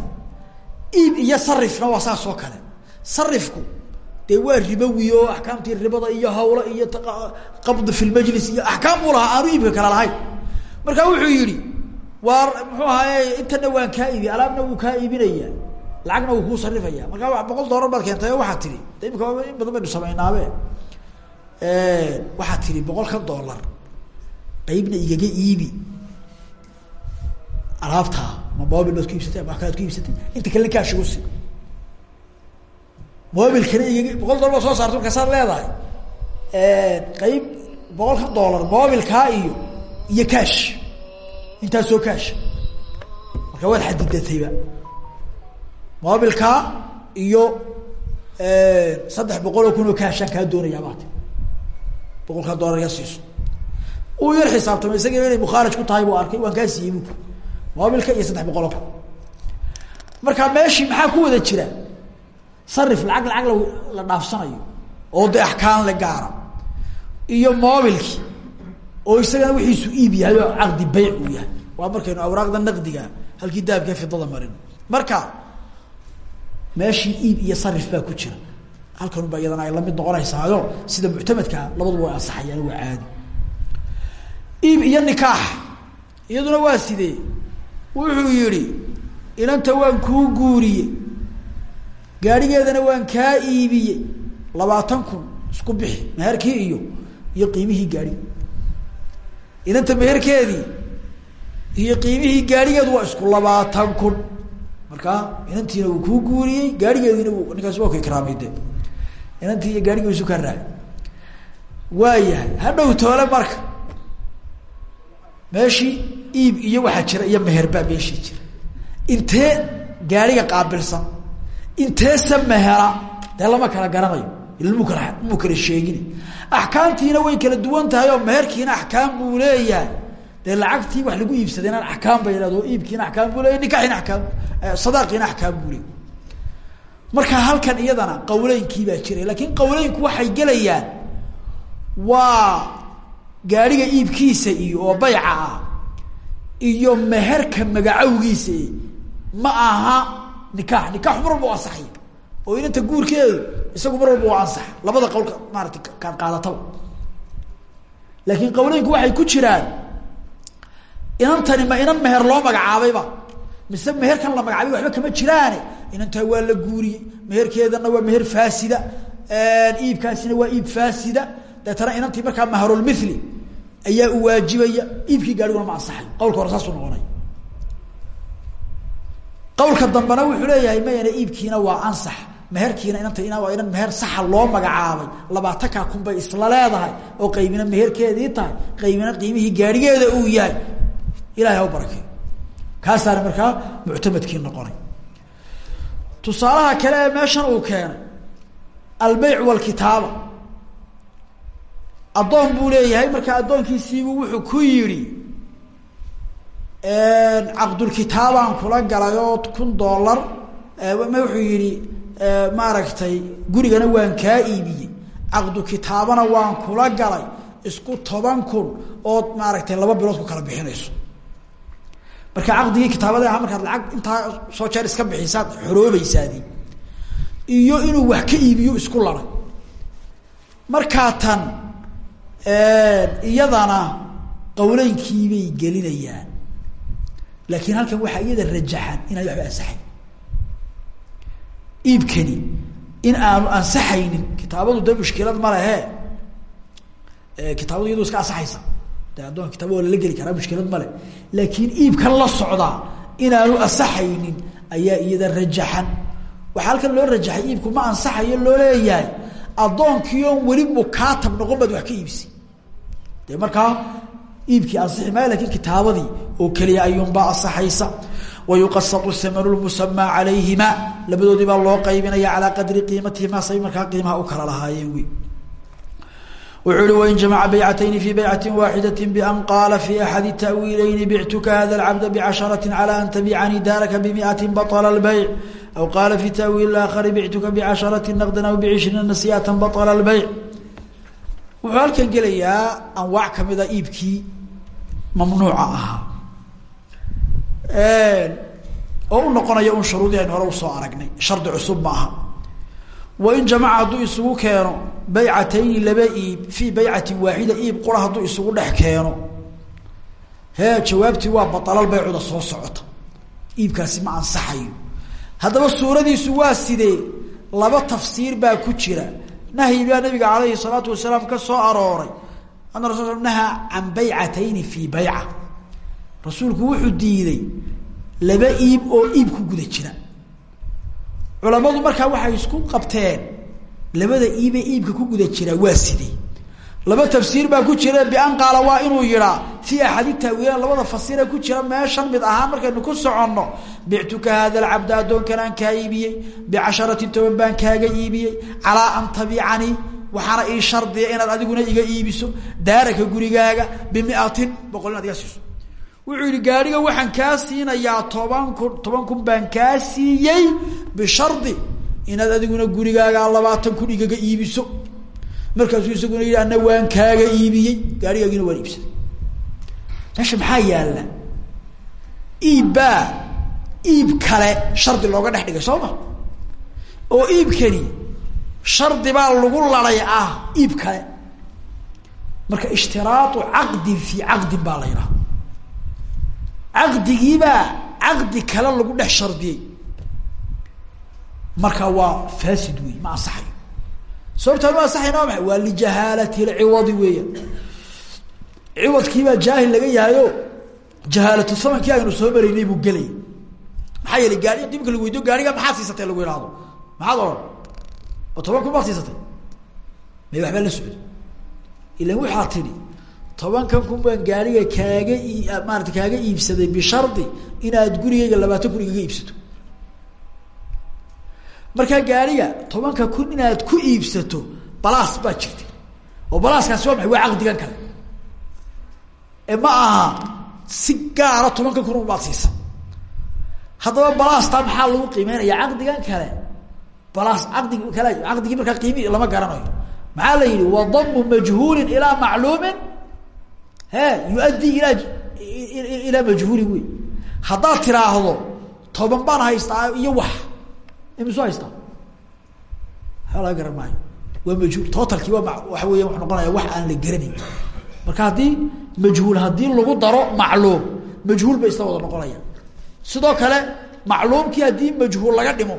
Iib iyo sarifna waa saas oo kale. Sarifku dee waa ribowi oo axkaamtii ribada iyo hawlo iyo qabd fi lmajlis iyo axkaam buu lahaa iibka kale lahayn. Marka wuxuu yihi waa muxuu ahaaye intana waan kaa iibi alaabna wuu kaa iibinaya lacagna wuu kuu sarifaya. Markaa boqol doolar baad keentay oo waxaad tihi imika in badan baynu samaynaabe waxaad tihi boqolkan doolar qeybna igaga iibi. Alaabtaa ma mobil baad ku iibsatay ama kalaad ku iibsatay inta kale kaashigu si. Mobilkana igaga boqol dolar baa soo saarta markaasaad leedahay. Qeyb boqolkan doolar mobilkaa iyo iyo kaash intaasoo kaash marka waad xadidatayba mobilkaa iyo saddex boqol oo kun oo kaashaan kaa doonayaa baati boqolkaa doolar iga siiso. Uu yar xisaabtamay isagiina inay mukhaaraj ku tahay buu arkay waan kaa siiyey bu mobilka iyo saddex boqol oo kun. Marka meeshii maxaa ku wada jira? Sarif lacag lacag la la dhaafsanayo oo de axkaan le gaara iyo mobilki oo isagana wixiisu iib yahay oo caqdi yahay. Waa markaynu awraaqda naqdiga halkii dahabka fidada marin. Marka meeshii iib iyo sarif baa ku jira. Halkanun ba iyadana ay la mid noqonaysaayo sida muctamadkaa labaduba way ansaxayaan waa caadi. Iib iyo nikaax iyaduna waa sidee? Wuxuu yihi inanta waan kuu guuriyey. Gaadhigeedana waan kaa iibiyey. Labaatan kun isku bixi meherkii iyo iyo qiimihii gaadhiga inanta meherkeedii iyo qiimihii gaadhigeedu waa isku labaatan kun markaa inantiina wuu kuu guuriyey gaadhigeediina w ninkaasi waa ku ikraamay de inantii iyo gaadhigi isu kaa raacay waayahay hadhow toole marka. Meeshii iib iyo waxaa jira iyo meherbaa meeshii jira. Intee gaadhiga qaabilsan inteesa mehera dee lama kala garanayo. Ila mu kala mu kala sheegin. Axkaamtiina way kala duwan tahay oo meherkiina axkaam buu leeyahay. Dee lacagtii wax lagu iibsadayna axkaam bay leedahay oo iibkiina axkaam buu leeyahy nikaxiina axkaam sadaaqiina axkaam marka halkan iyadana qawleynkii baa jiray laakiin qawleynku waxay gelayaan waa gaadhiga iibkiisa iyo oo bayca ah iyo meherka magacowgiisa ma aha nikaax. Nikaax mar walba u ansaxaya oo inanta guurkeedu isagu mar walba waa ansax. Labada qawlka maarata kaad qaadataba laakiin qawleynku waxay ku jiraan inantani ma inan meher loo magacaabayba mise meherkan la magacaabay waxba kama jiraane. Inantaa waa la guuriyey. Meherkeedana waa meher faasida. Iibkaasina waa iib faasida. Deetana inantii markaa maharulmithli ayaa u waajibaya. Iibkii gaariguna ma ansaxay qawlka hore saasuu noqonay. Qawlka dambena wuxuu leeyahay mayana iibkiina waa ansax. Meherkiina inanta ina waa inan meher saxa loo magacaabay. Labaatankaa kun bay isla leedahay oo qaybina meherkeedii tahay. Qaybina qiimihii gaarigeeda uu yahay. Ilahay ha barakey kaasaana markaa muctamadkii noqonay. Tusaalaha kale ee meeshan uu keenay albeyc walkitaaba addoon buu leeyahay markaa addoonkiisiibuu wuxuu ku yidhi caqdulkitaabaan kula galay oo kun dollar. Wuxuu yihi maaragtay gurigana waan kaa iibiyey. Caqdu kitaabana waan kula galay isku toban kun ood maaragtay laba bilood ku kala bixinayso marka caqdigii kitaabada aha markaad lacag intaa soo jeer iska bixisaad xoroobaysaadi iyo inuu wax ka iibiyo isku laray markaa tan iyadana qawleynkiibay gelinayaan. Laakiin halkan waxaa iyada rajaxan inaan waxba ansaxayn iibkani in aanu ansaxaynin kitaabadu de mushkilad ma lehe. Kitaabadu iyado iska ansaxaysa de addoonka kitaaba waa lala geli mushkilad male laakiin iibkan la socdaa inaanu ansaxaynin ayaa iyada rajaxan. Waxaa halkan loo rajaxay iibku ma ansaxayo loo leeyahay. Addoonkii oon weli mukaatab noqon baad wax ka iibisay dee markaa iibkii ansixi maayo laakiin kitaabadii oo keliya ayuunbaa ansaxaysa. Wayuqasatu samanu lmusamaa calayhima. Labadoodii baa loo qaybinaya calaa qadri qiimatihima say markaa qiimaha u kala lahaayeen wy wuxuu ihi wain jamaca baycatayni fi baycati waaxidati ban qaala fi axadi tawiileyni bictuka hada lcabda bcasharati calى an tabicanii daaraka bimiati baطla اlbayc aw qaala fi tawiil aakhari bictuka bcasharati naqdan aw bcishriina nasiyata baطla اlbayc wuxuu halkan gelayaa anwaac kamida iibkii mamnuuca ahaa oo u noqonaya un shuruudii aynu hore usoo aragnay shardi cusub ma aha wain jamaca hadduu isugu keeno baycatayni laba iib fii baycatin waaxida iib qura hadduu isugu dhex keeno hee jawaabtii waa batalal baycuda soo socota iibkaasi ma ansaxayo haddaba suuradiisu waa sidee laba tafsiir baa ku jira nahyi baa nabiga alayhi salaatu wasalaam ka soo arooray ana rasul sl nahaa can baycatayni fii bayca rasuulku wuxuu diiday laba iib oo iib ku guda jira culamadu markaa waxay isku qabteen labada iibee iibka ku guda jira waa sidee laba tafsiir baa ku jira bian qaala waa inuu yihaa fii axadi taawiilan labada fasira ku jira meeshan mid ahaan markaynu ku soconno bictuka hada alcabda addoonkan aan kaa iibiyey bicasharatin toban baan kaaga iibiyey calaa an tabicanii waxaana ii shardiya inaad adiguna iga iibiso daaraka gurigaaga bimiatin boqol in ad iga siiso wuxuu yihi gaariga waxaan kaa siinayaa toban kun toban kun baan kaa siiyey bishardi. Inaad adiguna gurigaaga labaatan kun igaga iibiso. Markaasuu isaguna yidhi ana waan kaaga iibiyey. Gaarigaagiina waan iibsaday. Meesha maxaa yaalla? Iibbaa iib kale shardi looga dhex dhigay soo ma? Oo iibkani shardi baa lagu laday ah iib kale. Marka ishtiraatu caqdin fii caqdin baa la yidhaha caqdigiibaa caqdi kale lagu dhex shardiyey. Marka waa fasid wey ma ansaxayo sababtaan ma ansaxayna waa maay waa lijahaalati lciwadi weeyaan ciwadkiibaa jaahil laga yahayo jahaalatu samankii aynu soo maraynay buu gelaya maxaa yeelay gaari imka lagu weydiyo gaariga maxaad siisatay lagu ihahdo maxaad ohan oo toban kun baad siisatay? May waxbaa la socday ilan tobankan kun baan gaariga kaaga maarata kaaga iibsaday bishardi inaad gurigayga labaatan kun igaga iibsato. Markaa gaariga tobanka kun inaad ku iibsato balaas baa jirta. Oo balaaskaasi waa maxay? Waa caqdigan kale. Ee ma aha si gaara tobanka kun baad siisa. Haddaba balaastaa maxaa lagu qiimeynaya? Caqdigan kale balaas caqdigi kale caqdigii markaa qiimi lama garanayo. Maxaa la yihi wadamu majhuulin ilaa macluumin he yu-addii ilaa ilaa majhuulin wey haddaad tiraahdo toban baan haystaa iyo wax. Imisu haystaa waxba laga garan maayo. Waa majhuul totalkii waa waxa weya wuxuu noqonaya marka haddii majhuul haddii lagu daro macluum. Majhuul bay isla wada noqonayaan. Sidoo kale macluumkii haddii majhuul laga dhimo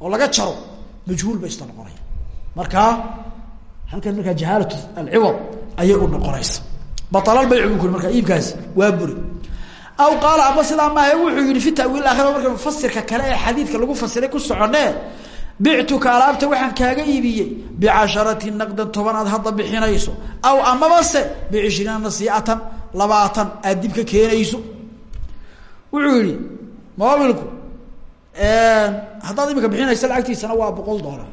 oo laga jaro majhuul bay isla noqonayaan. Markaa halkan markaa jahaalat alciwad ayay u noqonaysa balalbaycu bu kuri markaa iibkaasi waa buri. Aw qaala ama sidaa maahe wuxuu yihi fi tawiil aakhira marka mufasirka kale ee xadiidka lagu fasiray ku soconee bictuka alaabta waxaan kaaga iibiyey bicasharati naqdan toban aad hadda bixinayso aw amabase bicishriina nasiicatan labaatan aad dib ka keenayso. Wuxuu yihi mobilku haddaad imika bixinaysa lacagtiisana waa boqol doolar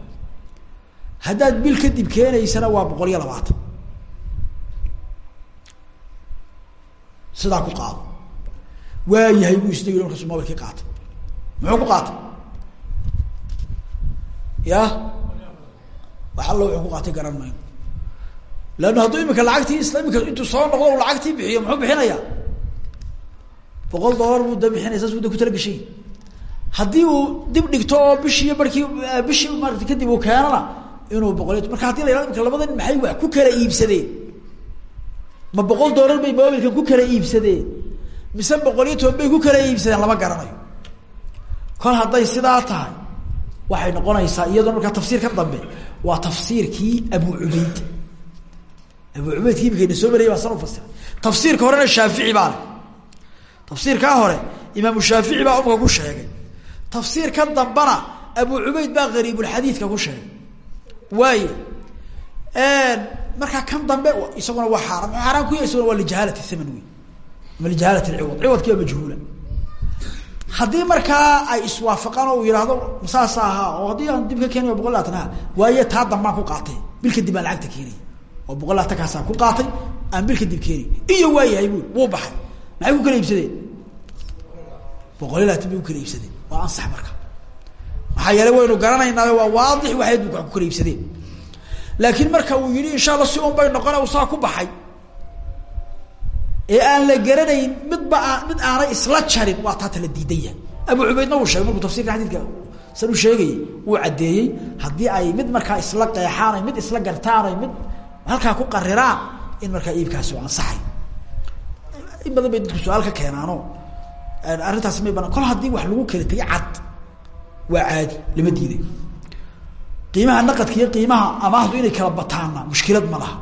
haddaad bil kadib keenaysana waa boqol iyo labaatan sidaa ku qaado. Waayahay buu isna yiri markaasu mobilkii qaatay. Muxuu ku qaatay? Ya? Wax allo wuxuu ku qaatay garan mayno leanna hadduu imika lacagtii isla intuu soo noqdo lacagtii bixiyo muxuu bixinayaa? Boqol dollar buu da bixinaya saas buu da ku tala gashay. Haddii uu dib dhigto oo bishiiyo barkii bishii maarata kadib uu keenana inuu boqol marka haddii la yihahdo imika labada nin maxay wax ku kala iibsadeen ma boqol dollar bay mobilkan ku kala iibsadeen. Mise boqol iyo toban bay ku kala iibsadeen lama garanayo. Kol hadday sidaa tahay waxay noqonaysaa iyadoo markaa tafsiirka dambe waa tafsiirkii abu cubeyd abu cubeydki imikayna soo marayay baa san ufasiray tafsiirka horena shaafici baa le tafsiirkaa hore imaamu shaafici baa umka ku sheegay. Tafsiirkan dambena abu cubeyd baa gariibulxadiidka ku sheegay. Waayo markaa kan dambe isaguna waa xaaraan muxuu xaaraan ku yahay isaguna waa lijahaalat thaman wey ama lijahaalat alciwad. Ciwadki waa majhuula. Haddii ay iswaafaqaan oo uu yihahdo saasa oo haddii aan dib ka keenay boqol labaatan taa dambaan ku qaatay. Bil kadib aan lacagta keenay. Oo boqol labaatan ku qaatay aan bil kadib keenay. Iyo waayahay bu wuu baxay. Maxay ku kala iibsadeen boqol iyo kala iibsadeen waa ansax marka. Maxaa yeelay waynu garanaynaayo waa waadix waxayd ku kala iibsadeen laakiin marka uu yihi insha alla si un bay noqona saa ku baxay. Ee aan la garanayn midba aa mid aanay isla jarin waa taata la diidan yahay. Abu cubeydna uu sheegay markuu tafsirka xadiidka san u sheegayay wuu caddeeyey haddii ay mid markaa isla qeexaan mid isla gartaan mid halkaa ku qariraan in markaa iibkaasi u ansaxay. In badan bay dadku su'aal ka keenaano arrintaasi may banaan kol haddii wax lagu kala cad waa caadi lama diiday qiimaha naqadka iyo qiimaha amaahdu inay kala bataanna mushkilad ma laha.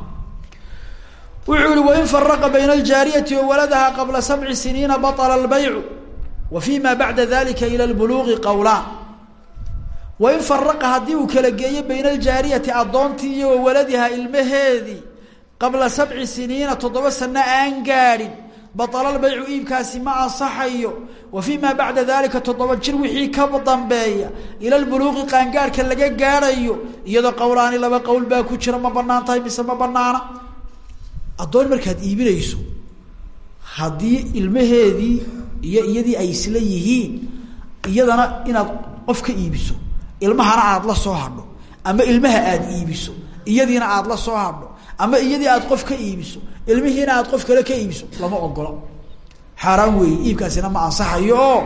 Wuxuu yihi wain faraqa bayna aljaariyati wa waladaha qabla sabci siniina baطla اlbaycu wa fi ma bacda dalika ila lbuluuqi qowlaan wain faraqa haddii uu kala geeyo bayna aljaariyati addoontii iyo wa waladiha qabla sabci siniina toddoba sano aan baطla lbaycu iibkaasi ma ansaxayo. Wa fi ma bacda dalika toddoba jir wixii ka dambeeya. Ila lbuluuqi qaangaarhka laga gaadhayo iyadoo qowlaani laba qowl baa ku jira ma bannaan tahay mise ma banaana addoon markaad iibinayso haddii ilmaheedii iyo iyadii ay isla yihiin iyadana inaad qof ka iibiso. Ilmahana aad la soo hadho. Ama ilmaha aad iibiso. Iyadiina aad la soo hadho. Ama iyadii aad qof ka iibiso ilmihiina aad qof kale ka iibiso lama ogolo xaaraan weeye iibkaasina ma ansaxayo. Oo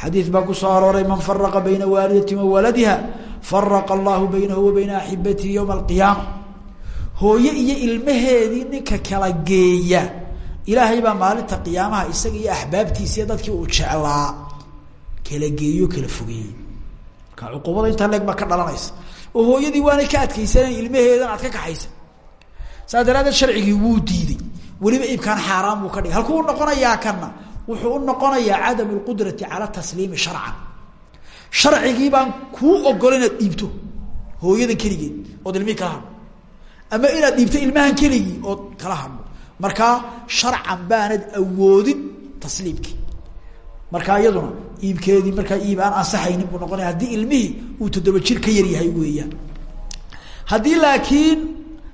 xadiid ku soo arooray man faraqa bayna waalidatin wa waladiha faraqa allahu baynahu wa bayna axibatihi yowma alqiyaama. Hooye iyo ilmaheedii ninka kala geeya ilaahay baa maalinta qiyaamaha isaga iyo axbaabtiisiiyo dadkii uu jeclaa. Kala geeyo kala fogeeyey marka cuqubada intaa leeg baa ka dhalanaysa. Oo hooyadii waanay ka adkaysanayn ilmaheedan aad ka kaxaysa saas daraadeed sharcigii wuu diiday. Weliba iibkaan xaaraan buu ka dhigay. Halkuu noqonayaa kana wuxuu u noqonayaa cadam lqudrati cala tasliimi sharcan. Sharcigii baan kuu ogolo inaad dhiibto hooyadan keligeed ood ilmihii kala hadho ama inaad dhiibto ilmahan keligii ood kala hadho markaa sharcan baanad awoodin tasliimkii. Markaa iyaduna iibkeedii markaa iib aan ansaxaynin buu noqonaya haddii ilmihii uu toddoba jir ka yar yahay weeyaan haddii laakiin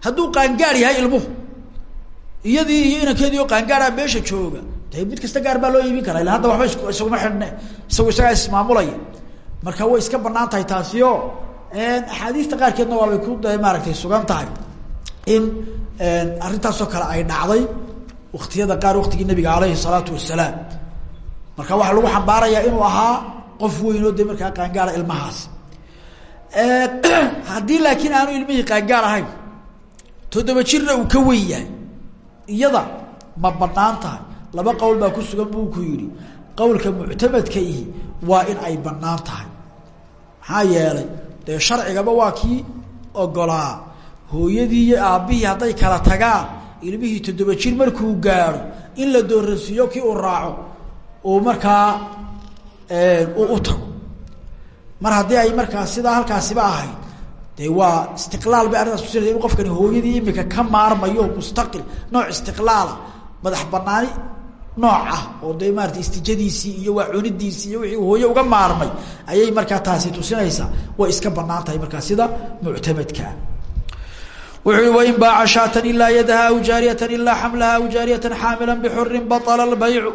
hadduu qaangaar yahay ilmuhu iyadii iyo inankeedii oo qaangaaraa meesha jooga. De mid kasta gaar baa loo iibin karaa illa hadda waxba is isaguma xidhne isagu isagaa ismaamulaya. Marka way iska bannaan tahay taasi o axaadiista qaarkeedna waabay ku maaragtay sugan tahay in arrintaasoo kale ay dhacday waktiyada qaar waktigii nabiga aleyhi salaatu wasalaam marka waxaa lagu xambaarayaa inuu ahaa qof weyn oo markaa qaangaara ilmahaas. Haddii laakiin aanu ilmihii qaangaar ahayn toddoba jirna uu ka weyn yahay iyada ma bannaan tahay. Laba qowl baa ku sugan buu ku yidhi qowlka muctamadka ihi waa in ay bannaan tahay. Maxaa yeelay dee sharcigaba waa kii ogolaa. Hooyadii iyo aabbihii hadday kala tagaan ilmihii toddoba jir markuu gaadho in la dooransiiyo kii uu raaco uu markaa uu u tago. Mar haddii ay markaa sidaa halkaasiba ahayd dee waa istiqlaal bay arrintaas kusinaysa inu qofkani hooyadii imika ka maarmayo mustaqil nooc istiqlaala madax banaani nooc ah oo dee maarata istijadiisii iyo waa cunidiisii iyo wixii hooye uga maarmay ayay markaa taasi tusinaysaa way iska banaan tahay markaa sida muctamadkaa wuxuu i wain baaca shaatan ilaa yadaha aw jaariyatan ilaa xamlaha aw jaariyatan xaamila bxurin baطla اlbaycu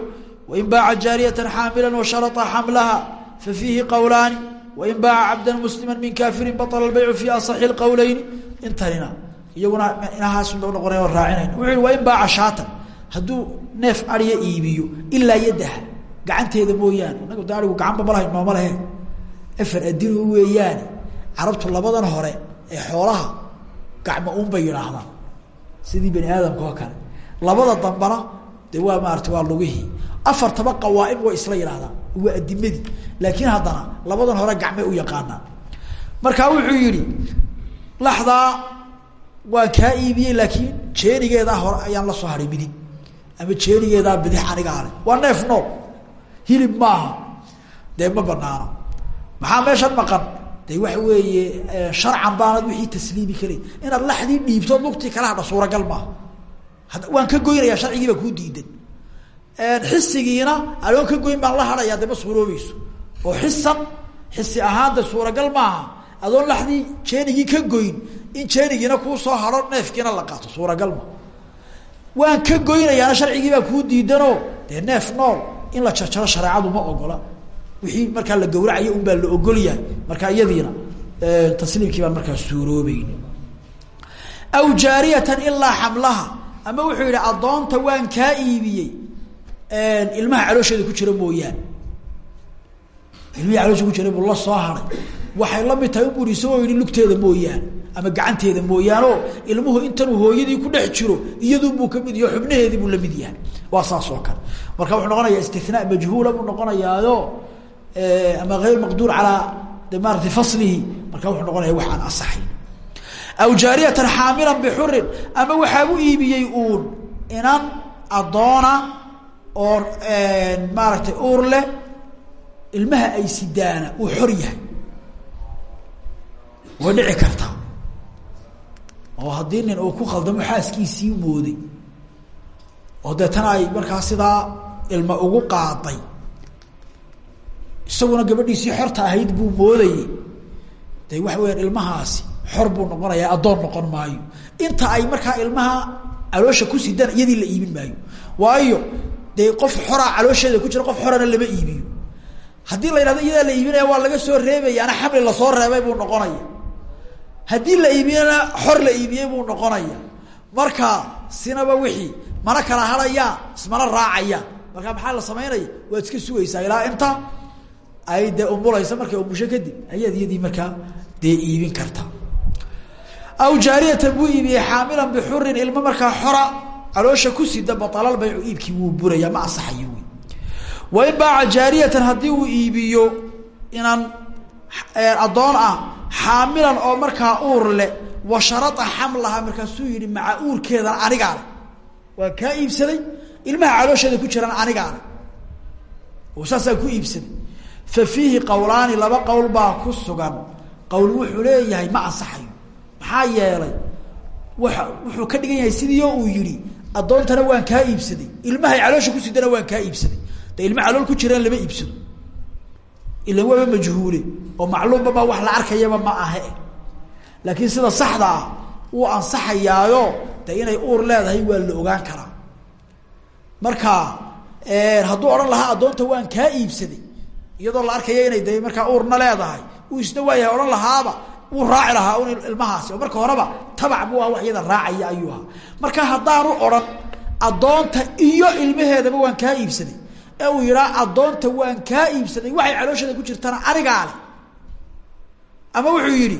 wain baaca jaariyatan xaamila washarطa xamlaha fafiihi qowlaani wain baaca cabda muslima min kaafirin baطla اlbaycu fi aصaxi اqowleyni intanina iyaguna inahaasba noqona o raacinayna wuxu i wain baaca shaatan hadduu neef ariya iibiyo ilaa yadaha gacanteeda mooyaane inagu de arigu gacanba malahay nooma lehe afar adinu weeyaane carabtu labadan hore ee xoolaha gacmo un bay yidhaahdaan sidii bani aadamka oo kale labada dambana de waa maarata waa lugihii afartaba qawaaim way isla yidhahdaan waa adimadii laakiin haddana labadan hore gacmay u yaqaanaan marka wuxuu yihi laxdaa waan kaa iibiyey laakiin jeenigeedaa hore ayaan la soo haray ama jeenigeedaa bidix anigaa le waa neef nool. Hilib maaha. Dee ma banaano maxaa meeshan maqan? De waxa weeye sharcan baanad wixii tasliimi karayn inaad laxdii dhiibtood lugtii kala hadha suuragal maaha. Waan ka goynayaa sharcigii baa kuu diidan xisigiina adoon ka goyn baan la hadhayaa de ma suuroobayso. Oo xisan xisi ahaan de suuragal maaha. Adoon laxdii jeenigii ka goyn in jeenigiina kuu soo haro neefkiina la qaato suuragal ma. Waan ka goynayaana sharcigii baa kuu diidanoo dee neef nool in la jarjaro shareecadu ma ogola. Wixii markaa la gawracayo un baa la ogol yahay marka iyadiina tasliimkii baan markaa suuroobeyn aw jaariyatan ilaa xamlaha. Ama wuxuu yihi addoonta waan kaa iibiyey ilmaha caloosheeda ku jira mooyaane. Ilmihii caloosha ku jira buu la soo haray. Waxay la mid tahay uburi isagoo yihi lugteeda mooyaane ama gacanteeda mooyaane oo ilmuhu intanuu hooyadii ku dhex jiro iyadunbuu ka mid yaho xubnaheedii buu la mid yahay. Waa saas oo kale. Marka wuxuu noqonayaa istinaa majhuula buu noqonayaayo ama ayr maqduur alaa de maarata faslihi. Marka wuxuu noqonaya wax aan aw jaariyatan xaamilan bixurin ama waxaa u iibiyey uun inan addoona oo maaragtay uur leh ilmaha ay sidaana uu xor yahay. Way dhici kartaa oo haddii nin uu ku khaldamo xaaskiisii mooday oo deetana ay markaa sidaa ilma ugu qaaday isaguna gabadhiisii xorta ahayd buu moodayey de waxa weyaan ilmahaasi xor buu noqonayaa addoon noqon maayo. Inta ay markaa ilmaha caloosha ku sidaan iyadii la iibin maayo. Waayo dee qof xoraa caloosheeda ku jira qof xorana lama iibiyo. Haddii la yidhahdo iyadaa la iibinaya waa laga soo reebayaana xamli la soo reebay buu noqonaya. Haddii la iibiyana xor la iibiyey buu noqonaya. Marka sinaba wixii mana kala hadhayaa ismana raacaya. Marka maxaa la samaynaya waad iska sugaysaa. Ilaa inta ay dee umulaysa markay umusho kadib ayaad iyadii markaa dee iibin karta. Aw jaariyatan buu iibiyey xaamilan bixurin ilmo markaa xora caloosha ku sida batalal baycu iibkii wuu buraya ma asaxayo wy wain baaca jaariyatan haddii uu iibiyo inaan addoon ah xaamilan oo markaa uur leh wa sharata xamlaha markaasuu yihi maca uurkeedana anigaa le waa kaa iibsaday ilmaha caloosheeda ku jirana anigaa le oo saasaan ku iibsaday. Fa fiihi qowlaani laba qowl baa ku sugan. Qowl wuxuu leeyahay ma ansaxayo maxaa yeelay waa wuxuu ka dhigan yahay sidii uu yihi addoontana waan kaa iibsaday. Ilmahay caloosha ku sidana waan kaa iibsaday. De ilma calool ku jiraan lama iibsado. Ilan waaba majhuule oo macluumba ma wax la arkayaba ma ahe. Laakiin sida saxda ah wuu ansaxayaayo de inay uur leedahay waa la ogaan karaa. Marka hadduu odhan lahaa addoonta waan kaa iibsaday iyadoo la arkaya inay de markaa uurna leedahay uu isna waayahay odhan lahaaba wuu raaci lahaa un ilmahaasi. Oo marka horeba tabac buu ah wax iyada raacaya ayuu ahaa marka haddaanu odhan addoonta iyo ilmaheedaba waan kaa iibsaday. Ee uu yidhaa addoonta waan kaa iibsaday waxay caloosheeda ku jirtana anigaa leh. Ama wuxuu yidhi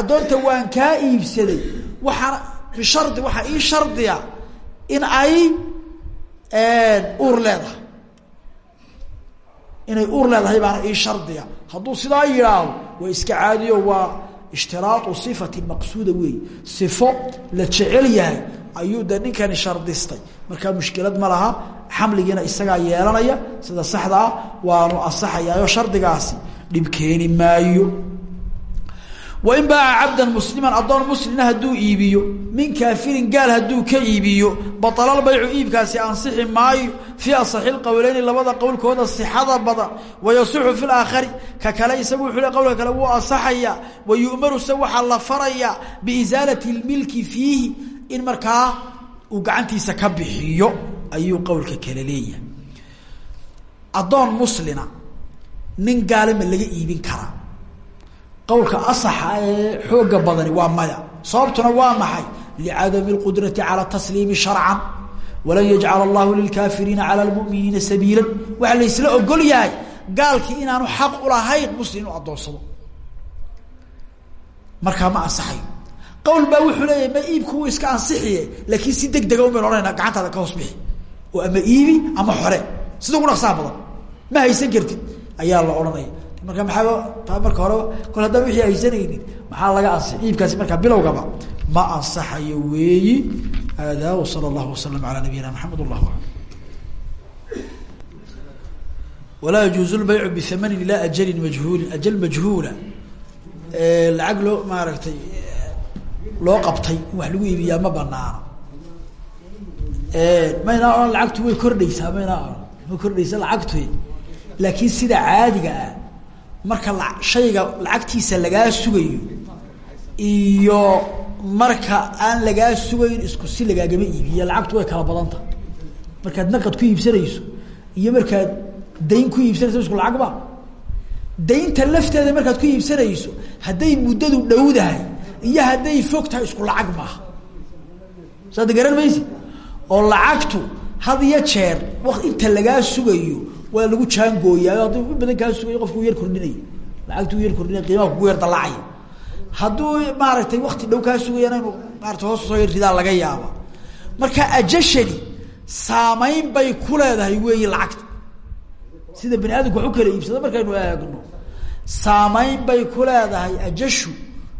addoonta waan kaa iibsaday waxaana bishardi waxaa ii shardiya in ay uur leedahay. Inay uur leedahay baana ii shardiga hadduu sidaa yidhaahdo waa iska caadiyo waa ishtiraau sifati maqsuuda weey. Sifo la jecel yahay ayuu de ninkani shardistay. Markaa mushkilad ma laha xamligiina isagaa yeelanaya sida saxda ah waanu asaxayaayo shardigaasi. Dhib keeni maayo wain baaca cabdan musliman addoon muslina hadduu iibiyo min kaafirin gaal hadduu ka iibiyo balalbaycu iibkaasi ansixi maayo fii asaxi lqowleyni labada qowlkooda sixada badan wayasixu fi laakhari ka kale isagu wuxuu le qowlka kale wuu ansaxayaa wa yu'maru se waxaa la farayaa biisaalati lmilki fiihi in markaa uu gacantiisa ka bixiyo ayuu qowlka kale leeyahay addoon iibin karaa qowlka asaxa ee xooga badani waa maya sababtuna waa maxay licadami اlqudrati calى tasliimi sharcan walan yajcal allahu lilkaafiriina calى lmuminiina sabiila waxaa laysla ogol yahay gaalkii inaanu xaq ulahayn muslim inuu adoonsado markaa ma ansaxayo qowl baa wuxuu leeyahay ma iibku wuu iska ansixiye laakiin si deg dega un baynu ohanayna gacantaada ka hoos bixi oo ama iibi ama xore sida ugu dhaqsaha badan ma haysan kartid ayaa la odhanaya marka taa marka horeba kol haddaan wixii haysanaynin maxaa laga ansix iibkaasi markaa bilowgaba ma ansaxayo weeyi. Hada wsala allahu wasalam ala nabiyina maxamed wallah alam walaa yajuuzu lbaycu bihamanin ajalin majhuulin. Ajal majhuula lacag loo maaragtay loo qabtay wax lagu iibiyaa ma banaano maynaa odhan lacagtu way kordhaysaa maynaa odhan ma lacagtu. Laakiin sida caadiga ah marka shayga lacagtiisa lagaa sugayo iyo marka aan lagaa sugayn isku si lagaagama iibiya lacagtu way kala badanta. Markaad naqad ku iibsanayso iyo markaad dayn ku iibsanayso isku lacag ba daynta lafteeda markaad ku iibsanayso hadday muddadu dhowdahay iyo hadday fog tahay isku lacag maaha saad garan maysi oo lacagtu had iyo jeer waq inta lagaa sugayo waa lagu jaangooyaa hadduu in badan kaa sugayo qofku yar kordhinaya lacagtu yar kordhinaya qiimaha kugu yar dalaacaya hadduu maaragtay wakti dhow kaa sugayana inu maarata hoos soo yar ridaa laga yaaba marka ajashani saameyn bay ku leedahay weeyi lacagta. Sida bani aadamku wax u kala iibsado markaynu eegno saameyn bay ku leedahay ajashu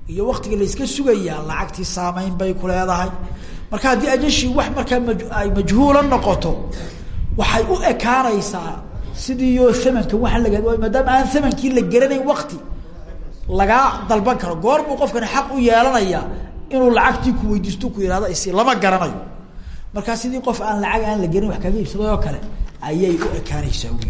iyo waktiga layska sugayaa lacagtii saameyn bay ku leedahay. Marka haddii ajashii wax markaa ma ay majhuula noqoto waxay u ekaanaysaa sidiiyo amanka waa laga maadaama aan amankii la geranayn wakti lagaa dalban karo. Goor buu qofkani xaq u yeelanaya inuu lacagtii ku weydiisto ku yihahdo isi lama garanayo. Markaa sidii qof aan lacag aan la gerin wax kaga iibsaday oo kale ayay u ekaanaysaa wy